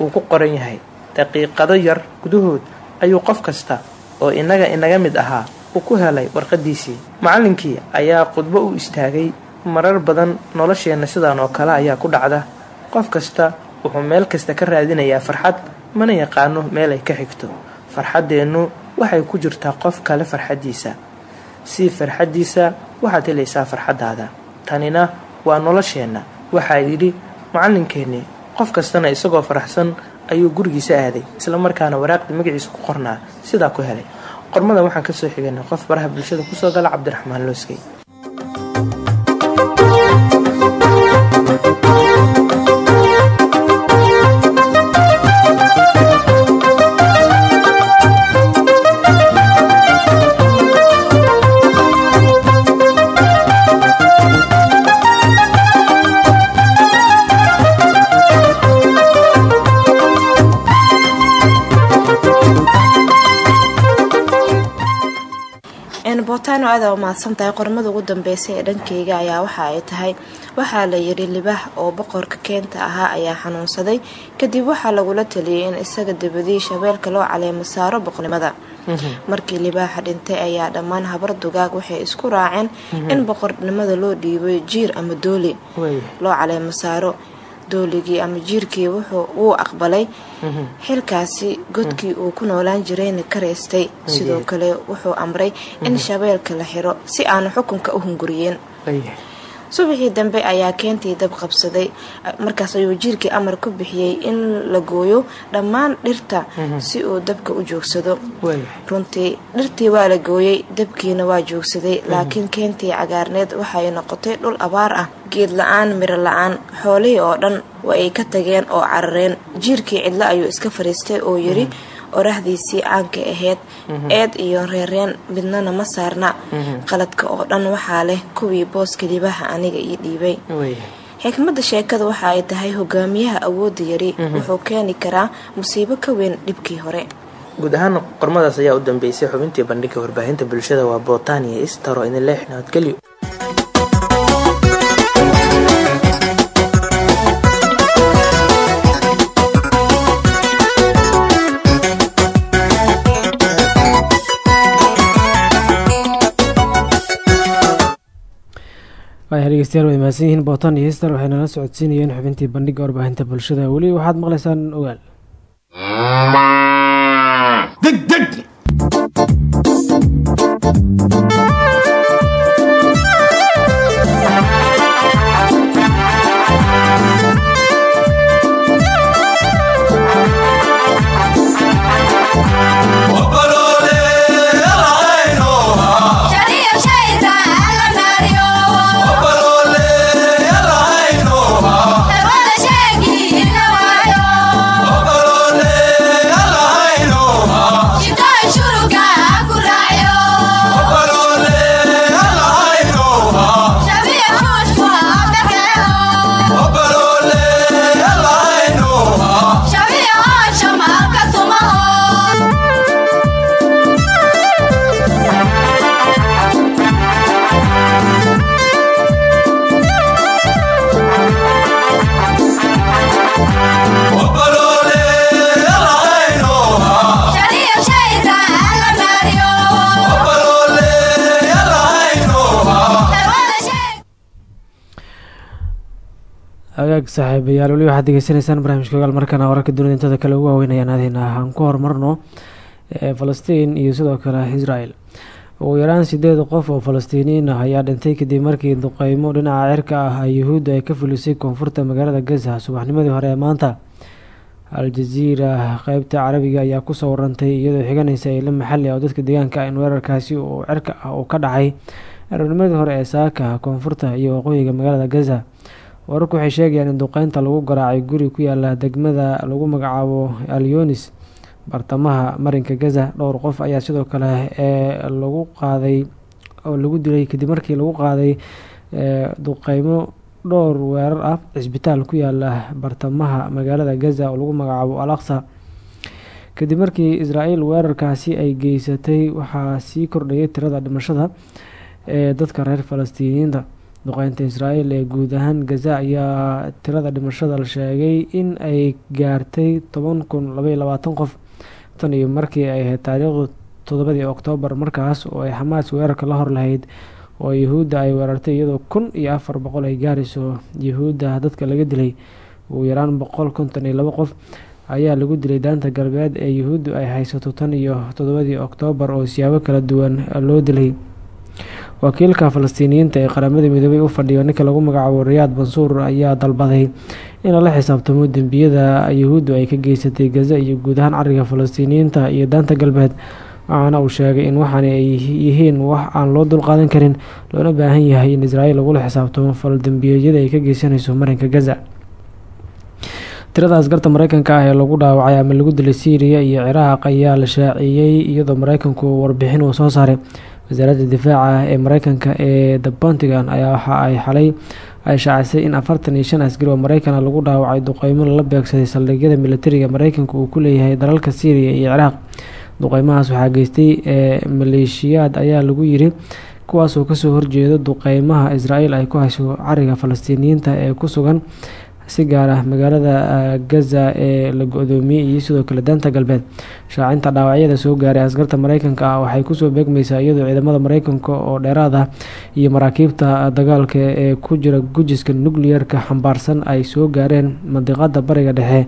uu ku qoran yahay daqiiqado yar gudahood ayuu qof kasta oo inaga inaga mid ahaa uu ku helay warqadiisii macalinkii ayaa khudbo u istaagay marar badan nolosheenna sidaan oo kale ayaa ku dhacda. Qof kasta wuxuu meel kasta ka raadinayaa farxad mana yaqaano meel ay ka xigto. Farxaddeennu waxay ku jirtaa qof kale farxaddiisa. Sii farxaddiisa waxaad helaysaa farxaddaada. Tanina waa nolosheenna. Waxaa yidhi macalinkeenni qof kastana isagoo faraxsan ayuu gurigiisa aaday islamarkaana waraaqdii magaciisa ku qornaa sidaa ku helay. Qormadan waxaan ka soo xiganay qof baraha bulshada ku soo gala cabdiraxmaan looskey umahadsan tahay qormada ugu dambeysay ee dhankeyga ayaa waxa ay tahay waxaa la yidhi libaax oo boqorka keenta ahaa ayaa xanuunsaday. Kadib waxaa lagula taliyay in isaga dabadii shabeelka loo caleemo saaro boqnimada markii libaaxa dhintay ayaa dhammaan habar dugaag waxay isku raaceen in boqornimada loo dhiibay jiir ama dooli loo caleemo saaro dooligii ama jiirkii wuxuu uu aqbalay. Xilkaasi godkii uu ku noolaan jirayna ka reystay sidoo kale wuxuu amray in shabeelka la xiro si aanu xukunka u hunguriyeen subaxii dambe ayaa keentii dab qabsaday. Markaas ayuu jiirkii amar ku bixiyey in la gooyo dhammaan dhirta si uu dabka u joogsado. Runtii dhirtii waa la gooyey dabkiina waa joogsaday laakiin keentii cagaarneed waxay noqotay dhul abaar ah. Geed la'aan miro la'aan xoolihii oo dhan waa ay ka tageen oo carareen. Jiirkii cidlo ayuu iska fariistay oo yiri oraahdiisii caanka ahayd eed iyo reereen midnana ma saarna. Qaladka oo dhan waxaa leh kuwii booska libaha aniga ii dhiibay. Xikmadda sheekada waxa ay tahay hogaamiyaha awoodda yari wuxuu keeni karaa musiibo ka weyn dhibkii hore. Guud ahaan qormadaas ayaa u dambeysay xubintii bandhigga warbaahinta bulshada waa botania istaro idin leex nabadgelyo waaya dhegeystayaal way mahadsan yihiin bootan iyo hester waxay nala socodsiinayeen xubintii bandhigga warbaahinta bulshada. Weli waxaad maqlaysaan ogaal saaxiibayaal weli waxaad degeysanaysaan barnaamijka ogaal markana wararka dunida intada kale ugu waaweynayaan aadeyna aan ku horumarno falastiin iyo sidoo kale israel. Ugu yaraan sideed qof oo falastiiniyiin ah ayaa dhintay kadib markii duqeymo dhinaca cirka ah ay yuhuudda ay ka fulisay koonfurta magaalada gaza. Subaxnimadii hore ee maanta al-jaziira qeybta carabiga ayaa ku soo warantay iyadoo xiganaysa ilo maxali ah oo dadka deegaanka in weerarkaasi uu cirka ah uu ka dhacay. Arornimadii hore ee saaka koonfurta iyo waqooyiga magaalada gaza wararku waxay sheegayaan in duqeynta lagu garaacay guri ku yaalla degmada lagu magacaabo alyonis bartamaha marinka gaza. Dhowr qof ayaa sidoo kale ee lagu qaaday oo lagu dilay kadib markii lagu qaaday duqeymo dhowr weerar ah. Cisbitaal ku yaalla bartamaha magaalada gaza oo lagu magacaabo al aqsa. Kadib markii israel weerarkaasi ay geysatay waxaa sii kordhayay tirada dhimashada ee dadka reer falastiiniyiinta duqeynta israel ee guud ahaan gaza ayaa tirada dhimashada la sheegay in ay gaartay toban kun labaiyo labaatan qof tan iyo markii ay ahayd taariikhdu toddobadii oktoobar markaas oo ay xamaas weerarka la hor lahayd oo yuhuudda ay weerartay iyadoo kun iyo afar boqol ay gaarayso yuhuudda dadka laga dilay ugu yaraan boqol konton iyo labo qof ayaa lagu dilay daanta galbeed ee yuhuuddu ay haysato tan iyo toddobadii oktoobar oo siyaabo kala duwan loo dilay wakiilka falastiiniyiinta ee qaramada midoobay u fadhiyo ninka lagu magacaabo riyaad mansuur ayaa dalbaday in lala xisaabtamo dembiyada yuhuuddu ay ka geysatay gaza iyo guud ahaan cariga falastiiniyiinta iyo daanta galbeed. Waxaana uu sheegay in waxaani ay yihiin wax aan loo dulqaadan karin loona baahan yahay in israel lagula xisaabtamo faldembiyeedyada ay ka geysanayso marinka gaza. Tirada askarta mareykanka ah ee lagu dhaawacay ama lagu dilay syriya iyo ciraaq ayaa la shaaciyey iyadoo mareykanku warbixin uu soo saaray wasaaradda difaaca ee mareykanka ee the pontigan ayaa waxa ay xalay ay shaacisay in afartan iyo shan askari oo mareykana lagu dhaawacay duqeymo lala beegsaday saldhigyada militariga mareykanka uu ku leeyahay dalalka syriya iyo ciraaq duqeymahaas waxaa geystay ee maleeshiyaad ayaa lagu yiri kuwaasoo ka soo horjeeda duqeymaha israel ay ku hayso cariga falastiiniyiinta ee ku sugan si gaar ah magaalada gaza ee la go-doomiyey iyo sidoo kale daanta galbeed. Shaacinta dhaawacyada soo gaaray askarta mareykanka ah waxay ku soo beegmaysaa iyadoo ciidamada mareykanka oo dheeraad ah iyo maraakiibta dagaalka ee ku jira gujiska nucleer-ka xambaarsan ay soo gaareen mandiqada bariga dhexe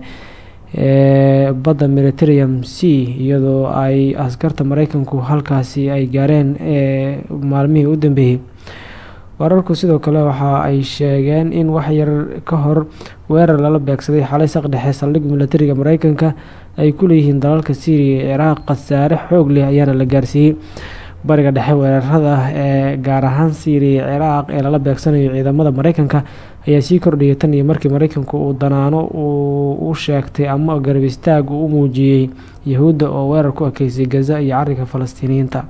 ee badda mediterranean sea iyadoo ay askarta mareykanku halkaasi ay gaareen ee maalmihii u dambeeyey wararku sidoo kale waxa ay sheegeen in waxyar ka hor weerar lala beegsaday xalay saq dhexe saldhig milatariga mareykanka ay ku leeyihiin dalalka syriya iyo ciraaq khasaare xoog leh ayaana la gaarsiiyey. Bariga dhexe weerarada ee gaar ahaan syriya iyo ciraaq ee lala beegsanayo ciidamada mareykanka ayaa sii kordhiyay tan iyo markii mareykanku uu danaano uu u sheegtay ama garab istaag uu u muujiyey yahuudda oo weerar ku ekeysay gaza iyo cariga falastiiniyiinta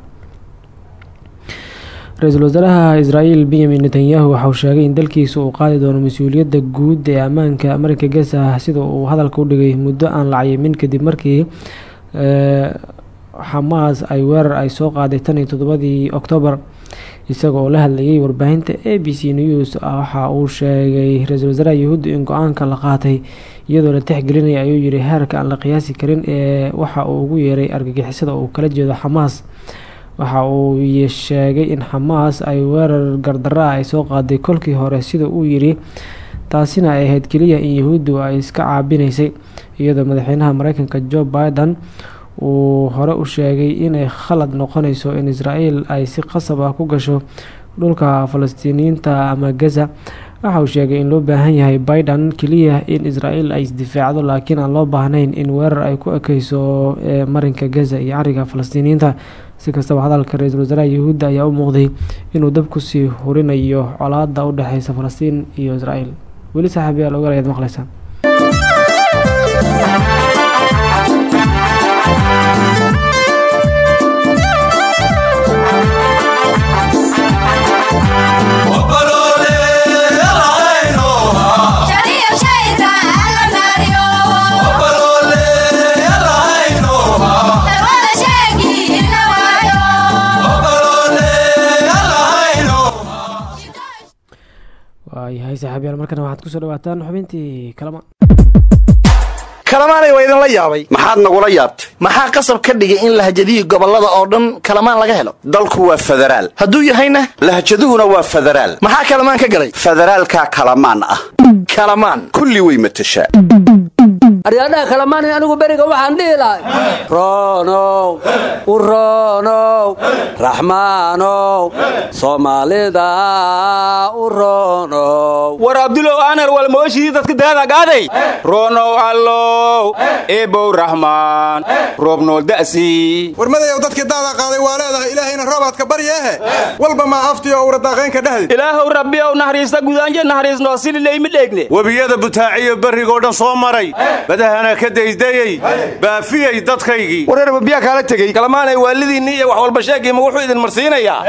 ra'iisul wasaaraha israa'iil benyamin netanyahu waxauu sheegay in dalkiisa uu qaadi doono mas'uuliyadda guud ee ammaanka marinka gaza sida uu hadalka u dhigay muddo aan la cayimin kadib markii xamaas ay weerar ay soo qaaday tan iyo toddobadii oktoobar isaga la hadlayay warbaahinta a b c news. Waxa uu sheegay ra'iisul wasaaraha yahuudda in go'aanka la qaatay iyadoo la tixgelinaya ayuu yihi heerka aan la qiyaasi karin ee waxa uu ugu yeeray argagixisada uu kala jeedo xamaas waxa uu sheegay in xamaas ay weerar gardarra ay soo qaaday kolkii hore sida uu yidhi taasina ay ahayd keliya in yahuuddu ay iska caabinaysay iyadoo madaxweynaha mareykanka joe biden uu hore u sheegay inay khalad noqonayso in israael ay si qasab ah ku gasho dhulka falastiiniyiinta ama gaza waxa uu sheegay in loo baahan yahay biden keliya in israael ay isdifaacdo laakiin aan loo baahnayn in weerar ay ku ekeyso marinka gaza iyo cariga falastiiniyiinta si kastaba hadalka ra'iisul wasaaraha yahuudda ayaa u muuqday inuu dab ku sii hurinayo colaada u dhexeysa falastiin iyo israel. Weli saaxiibayaal ogaal ayaad maqleysaan waayahay saaxiibayaal markana waxaad ku soo dhawaataan xubintii kalama kalamaanay waa idinla yaabay. Maxaad nagula yaabtay. Maxaa qasab ka dhigay in lahjadihii gobollada oo dhan kalamaan laga helo? Dalku waa federaal. Hadduu yahayna? Lahjaduhuna waa federaal. Maxaa kalamaan ka galay? Federaalkaa kalamaan ah. Kalamaan. Kulli way matashaa aryaadhaha kalamaanay anigu beriga waxaan dhihi lahay roonow uroonow raxmaanow soomaalida u roonow. War abdulow aanar walmooshidii dadka daadagaaday roonow allow eebow raxmaan roobnool da'si. Warmadayow dadkii daada qaaday waa leedahay ilaahayna roobaadka baryeehe walba maa aftiyo uradaqaynka dhehdi ilaahow rabbiyow naxariista gudaanje naxariisnoo silileymi dheegne. Webiyada butaaciyo berrigoo dhan soo maray. Badahana ka daydayey baafiyey dadkaygii. Wareerba biyaa kaala tegey. Kalamaanay waalidiinni iyo wax walba sheegiima wuxuu idin marsiinayaa.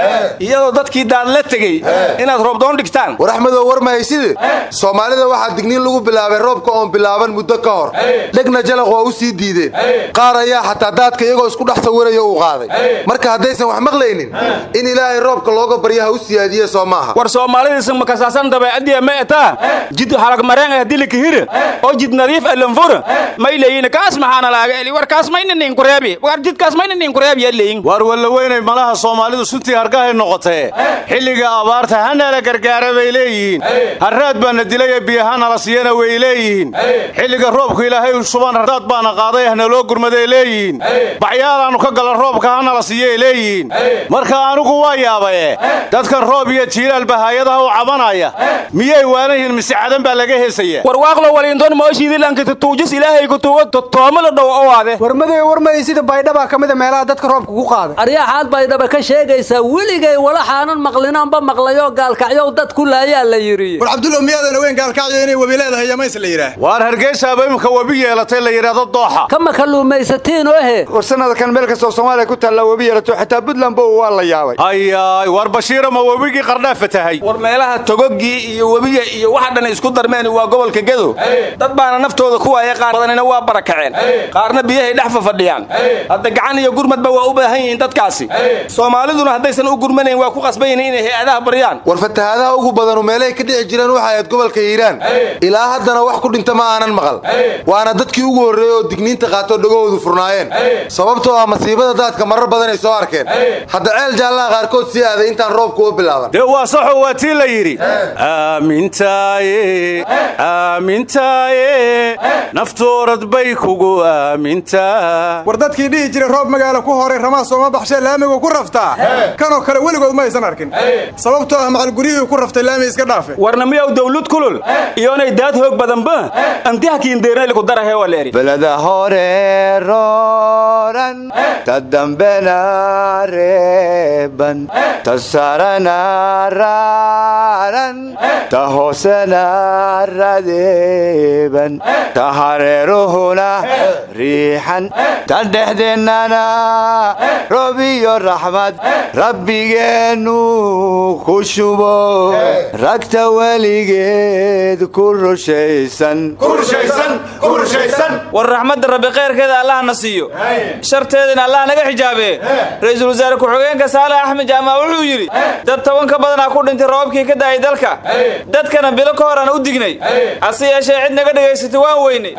Iyadoo dadkii daad la tegey. Inaad roobdoon dhigtaan. War axmedow war mahayside. Soomaalida waxaa digniin lagu bilaabay roobka oon bilaaban muddo ka hor dhegna jalaq waa u sii diideen qaar ayaa xataa daadka iyagoo isku dhex sawiraya uu qaaday. Marka haddaysan wax maqlaynin in ilaahay roobka looga baryaha u siyaadiye soo maaha. War soomaalidiisan makasaasan dabeecaddiya ma etaa jid haragmareen ah dilikahira oo jid nadiif alanfura mayleyin kaas maxaana laaga eli war kaas maynaninkureebi war jidkaas maynaninkureebiyaaleyin waar walla weynay malaha soomaalidu suntii hargahay noqotee. Xilliga abaarta hanala gargaara bay leeyihiin. Harraad baana dilaya biyahanala siiyana way leeyihiin. Xilliga roobku ilaahay shuban hardaad baana qaaday hanaloo gurmaday leeyihiin. Baxyaalaannu ka gala roobka hanala siiyay leeyihiin. Marka anugu waa yaabaye dadkan roob iyo jiilaal bahaayadaha u cabanaya miyay waanayihiin mise cadan baa laga heesaya? Warwaaqlo waliinton mooshiidilankitutuujis ilaahay kutuugo totoomala dhow owaade warmaday warmay sida baydhabaa ka mida meelaha dadka roobka ku qaaday aryaxaad baydhaba ka sheegaysaa weligay walaxaanan maqlinaanba maqlayo gaalkacyow dad ku laayaa la yidhi. War cabdulla miyaadan ogeyn gaalkacyo inay webi leedahay yamays la yidhaah? Waar hargeysaaba imika webi yeelatay la yidhaahdo dooxa. Kama kalluumaysatiin ohe war sanadkan meel kastoo soomaaliya ku taallaa webi yeelato xitaa puntland bo waa la yaabay. Ayaay waar bashiira ma webigii qardhaa fatahay war meelaha togogii iyo webiga iyo waxa dhan isku darmeen waa gobolka gedo. Dad baana naftooda ku waaya qaar badanina waa barakaceen. Qaarna biyahay dhex fafadhiyaan. Hadda gacan iyo gurmadba waa u baahan yihiin dadkaasi. Soomaaliduna haddaysan u gurmanayn waa ku qasban yihiin inay hay'adaha baryaan war fatahaadaha ugu badanu meelay ka dhici jireen waxay ahayd gobolka hiiraan. Ilaa haddana wax ku dhinta ma aanan maqal waana dadkii ugu horreeyey oo digniinta qaatoo dhagahoodu furnaayeen. Sababtoo ah masiibada daadka marar badan ay soo arkeen. Hadda ceel jaallaha qaarkood sii aaday intaan roobku u bilaaban. Dee waa saxo waa tii la yidhi. Aamintaaye aamintaaye naftoorad bay kugu aamintaa. War dadkii dhihi jiray roob magaalo ku horay ramaa sooma baxshee laamigu ku raftaa? Kanoo kale weligood ma aysan arkin. Sababtoo ah macal guryihii ku raftay laami iska dhaafe. Warna miyaw dawlad kulul? Iyoonay daad hoog badanba antihakiindeernayliku darahe waleeri beleda hore rooran ta dambena reeban ta sarana raaran ta hoosena radeeban ta hareeruhuna riixan ta dhexdeennana roob iyo raxmad rabbigeennu ku shubo ragta weligeed ku rushaysan war raxmadda rabbi khayrkeeda allaha na siiyo. Sharteedana allah naga xijaabe ra'iisul wasaare ku-xigeenka saalax axmed jaamac wuxuu yidhi dad toban ka badanaa ku dhintay roobabkii ka da'ay dalka. Dadkana bilo ka horaan u dignay. Hase yeeshee cid naga dhegaysatay waan weynay.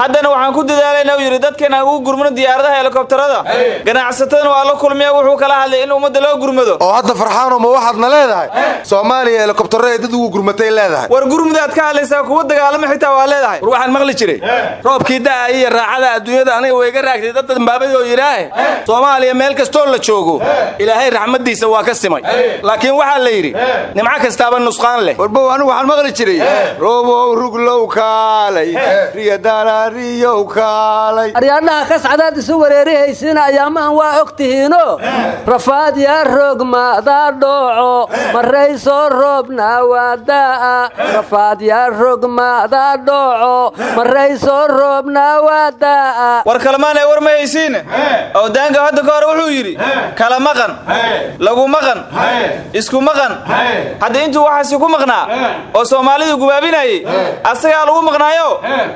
Haddana waxaan ku dadaalayna uu yidhi dadkeenaan ugu gurmano diyaaradaha helikobtarada ganacsatadana waa la kulmiya wuxuu kala hadlay in ummadda loo gurmado. Oo hadda farxaano ma waxaadna leedahay? Soomaaliya helikobtarro ee dad ugu gurmatay leedahay. War gurmudaad ka hadlaysaa kuwa dagaalama xitaa waa leedahay. War waxaan maqli jiray roobkii da'ay iyo raacada adduunyada aniga way iga raagtay dad dambaabadii oo yidhaahe. Soomaaliya meel kastoo la joogo. Ilaahay raxmaddiisa waa ka simay. Laakiin waxaa la yidhi nimco kastaaba nusqaan leh. Warbow anigu waxaan maqli jiray. Roobow ruglow kaalay. Riyadaaraariyow kaalay. Aryaadhaha kascadaad isu wareerihaysiina ayaamahan waa og tihiino. Rafaad yaa rogmaadaa dhooco. Marayso roobna waa daa'a. Rafaad yaa rogmaadaa dhooco. Waa daa'a war kalmaanay war ma haysiine owdaanka hadda ka hor wuxuu yidhi kala maqan lagu maqan isku maqan. Hadda intuu waxaasi ku maqnaa oo soomaalidu gubaabinayey asagaa lagu maqnaayo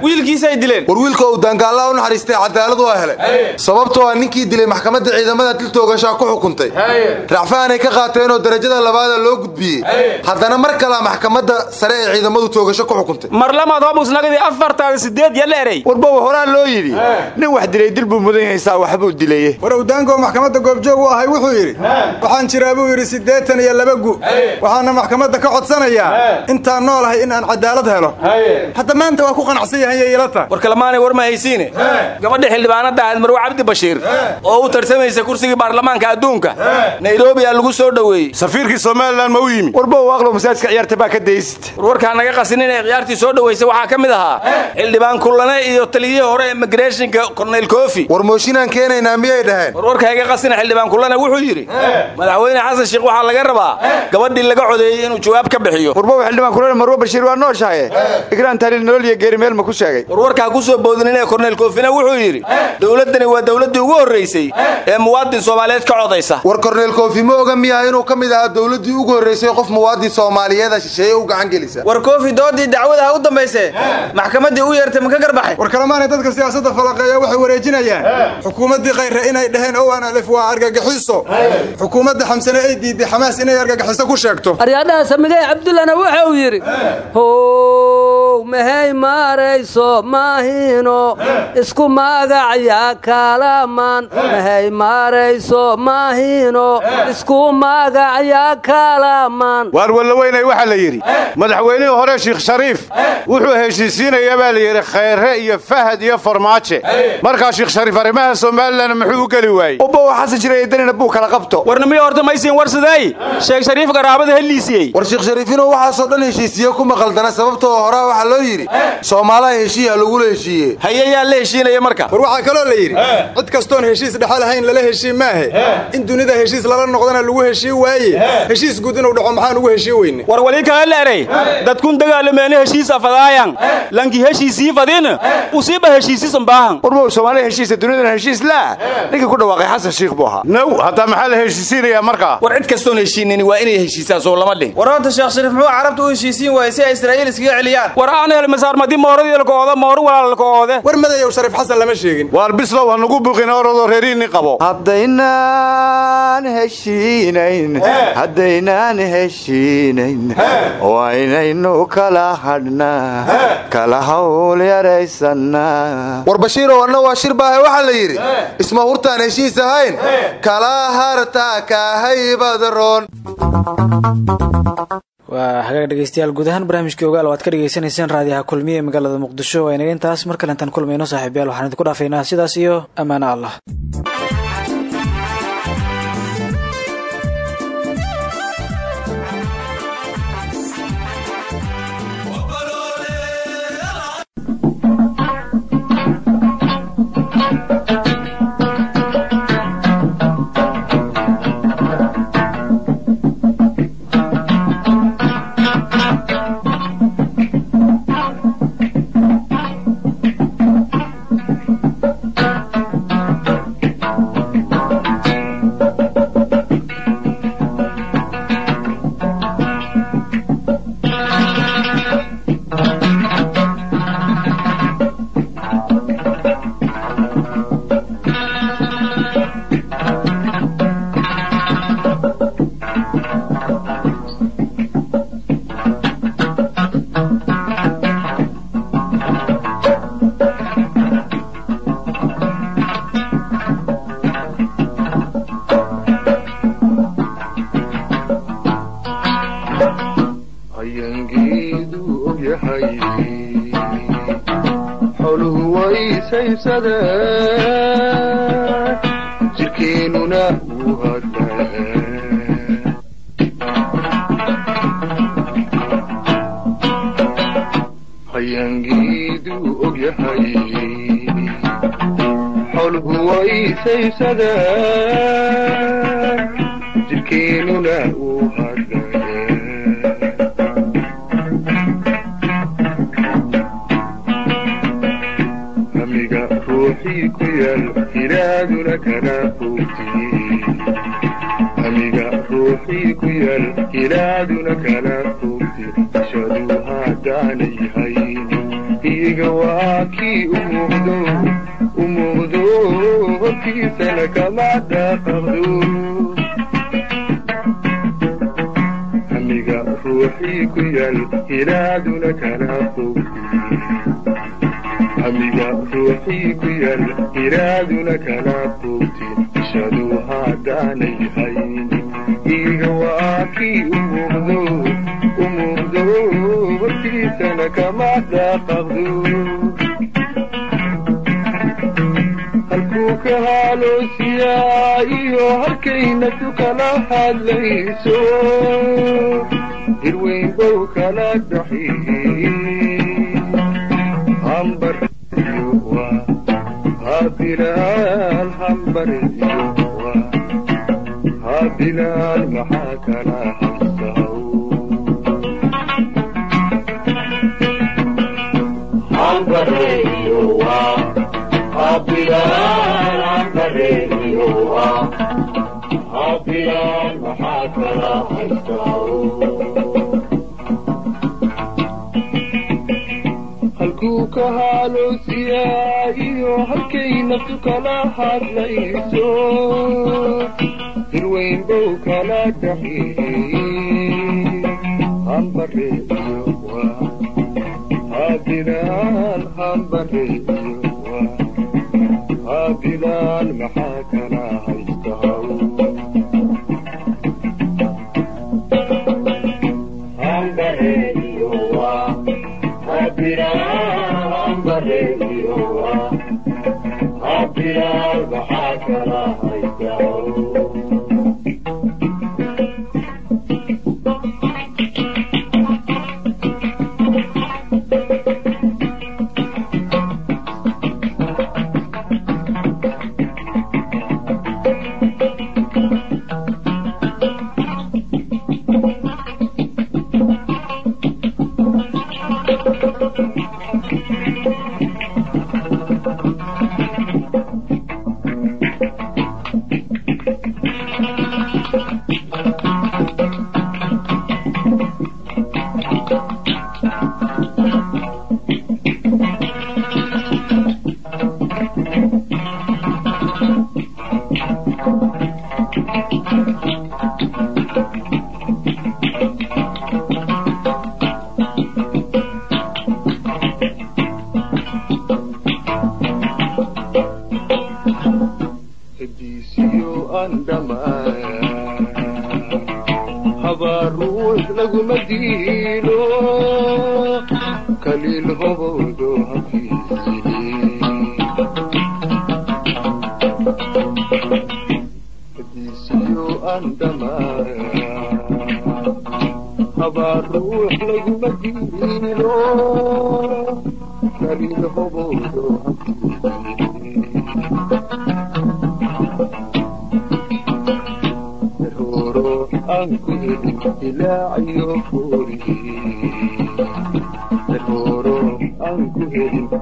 wiilkiisay dileen. War wiilka uu daangaallaa u naxariistay cadaalad waa helay. Sababtoo ah ninkii dilay maxkamadda ciidamada dil toogashaa ku xukuntay. Racfaanay ka qaateenoo darajada labaada loo gudbiyey. Haddana mar kalea maxkamadda sare ee ciidamadu toogasho ku xukuntay. Marlamaad hobusnagadii afartaada sideed ya dheeray warbow horaan loo yidhi. Nin wax dilay dil buu mudan yahaysaa waxbuu dilaye war owdaanko maxkamadda goobjoog u ahay wuxuu yidhi waxaan jiraa buu yidhi siddeetan iyo laba gu waxaana maxkamadda ka codsanayaa intaan noolahay in aan cadaalad helo. Hadda maanta waa ku qanacsan yahay yeelata war kalmaanay war ma haysiine. Gabadha xildhibaanada ahayd marwe cabdi bashiir. Oo u tartamaysa kursigii baarlamaanka adduunka. Nairobi aa lagu soo dhoweeyey. Safiirkii somalilan ma u yimi. Warbow aqlo masaajidka ciyaarta baa ka daysid warwarkaa naga qasin inay ciyaartii soo dhoweysay waxaa ka mid ahaa xildhibaan kullane iyo taliyihii hore immigrationka korneyl kofi. War mooshinaan keenaynaa miyay dhaheen? Warwarka iga qasina xildhibaan kullane wuxuu yidhi madaxweyne xasan sheekh waxaa laga rabaa gabadhii laga codeeyey inuu jawaab ka bixiyo. Warbow xildhibaan kullane marwo bashiir waa nooshahaye igraan taliil nolol iyo geeri meel ma ku sheegay? Warwarkaa ku soo boodinin ee korneyl koofina wuxuu yidhi dowladdani waa dowladdii ugu horraysay ee. muwaadin soomaaliyeed ka codaysa. War korneyl koofi ma oga miyaha inuu ka mid ahaa dowladdii ugu horraysay qof muwaadin soomaaliyeeda shisheeye u gacan gelisa? War koofi doodii dacwadaha u dambayse maxkamaddii u yeertay ka garbaxay war kalamaanay dadka siyaasadda falaqeeya waxay wareejinayaan. Xukuumaddii khayre inay dhaheen owan alif waa argagixiso. Xukuumadda xamsane ay diiday xamaas inay argagixiso ku sheegto. Aryaadhaha samigay cabdullana wuxuu yidhi how mahay maarayso maahino isku magacya kalamaan mahay maarayso maahino isku magacya kalamaan waar wallaweynay waxaa la yidhi? Madaxweynihii hore sheikh shariif wuxuu heshiisiinayaa baa la yidhi khayre iyo fahad iyo farmaaje. Markaa sheikh shariif arrimaha somalilan muxuu u geli waayey? Ubbow xasan jiray danina buu kala qabto. Warna miya horta maysiin war sidey sheekh shariif garaabada heliisiyey war sheekh shariif inuu waxaasoo dhan heshiisiye ku maqaldana sababtoo horaa loo yidhi? Soomaalaha heshiiya lagula heshiiye hayeyaa la heshiinaya marka? War waxaa kaloo la yidhi cid kastoon heshiis dhexa lahayn lala heshiin maahe. In dunida heshiis lala noqdana lagu heshiin waaye. Heshiis guud inuu dhaco maxaan ugu heshiin weyne. War wali kale leeray dadkun dagaalameena heshiis afadaayan lanki heshiisii fadin usiiba heshiisisan baahan warmow soomaaliya heshiisa dunidana heshiis laa ninka ku dhawaaqay xasan shiikh buu ahaa. Now haddaa maxaa la heshiisiinayaa markaa war cid kastoon heshiinin waa inay heshiisaan soo lama dhin war horta sheekh shariif muxuu carabta u heshiisiin waayey si ay israa'iil iskaga celiyaan war madayow shariif xasan lama sheegin. Waar bislow ha nugu buqin orodoo reeriinni qabo. Haddaynaan heshiinayn haddaynaan heshiinayn waa inaynu kala hadhnaa kala hawl yaraysanaa war bashiirow anna waa shir baahe waxaa la yidhi isma hurtaan heshiis ahayn kala harta ka haybadroon waa hagaag dhegeystayaal guud ahaan barnaamijkii ogaal oo aad ka dhegeysanayseen raadiyaha kulmiye ee magaalada muqdisho. Waa inaga intaas mar kale intaan kulmayno saaxiibayaal waxaan idinku dhaafaynaa sidaas iyo ammaano allah saybsadeen dhaqaqdo hamiga ruuxii ku yaal hiraaduna kana fogti hamiga ruuxii ku yaal hiraaduna kala fogtin ishadu haddaanay hayn iga waa kii u muuqdo u muuqdo hortiisana kama dhaqaqdo iyo halkaynatu kala hadlayso hirweyn bow kala dhaxeeyey hambar habilaal hambar habilaal maxaa kala haysaw halkuu ka haaloosiyaa iyo halkay naftu kala hadlayso hirweyn bow kala dhaxeeyey hambare iyo waa habilaal maxaa kala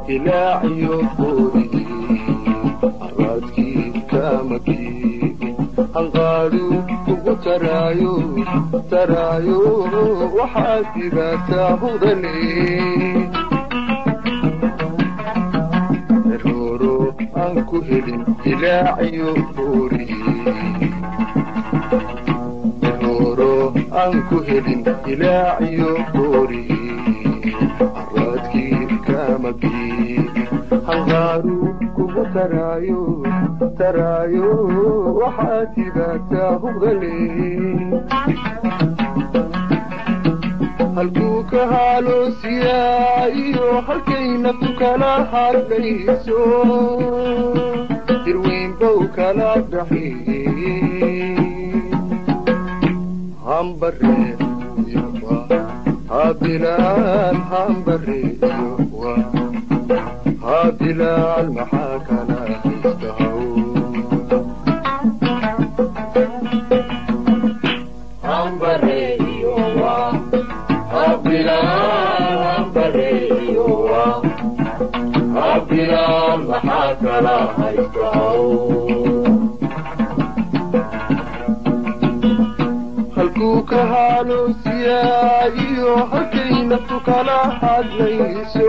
ilaaciyo foorihi araadkii kamakii hanqaadhu kugu taraayo taraayo waxaad dhibaataa aan ku helin ilaaciyo foorihi taraayo waxaad dhibaataa hudane halkuu ka haaloosiyaa iyo halkay naftu kala hadlayso habilaal maxaa kala haystahaw hambare habilaal hambare iyowa habilaal maxaa halkuu ka haaloosiyaa iyo halkay naftu kala hadlayso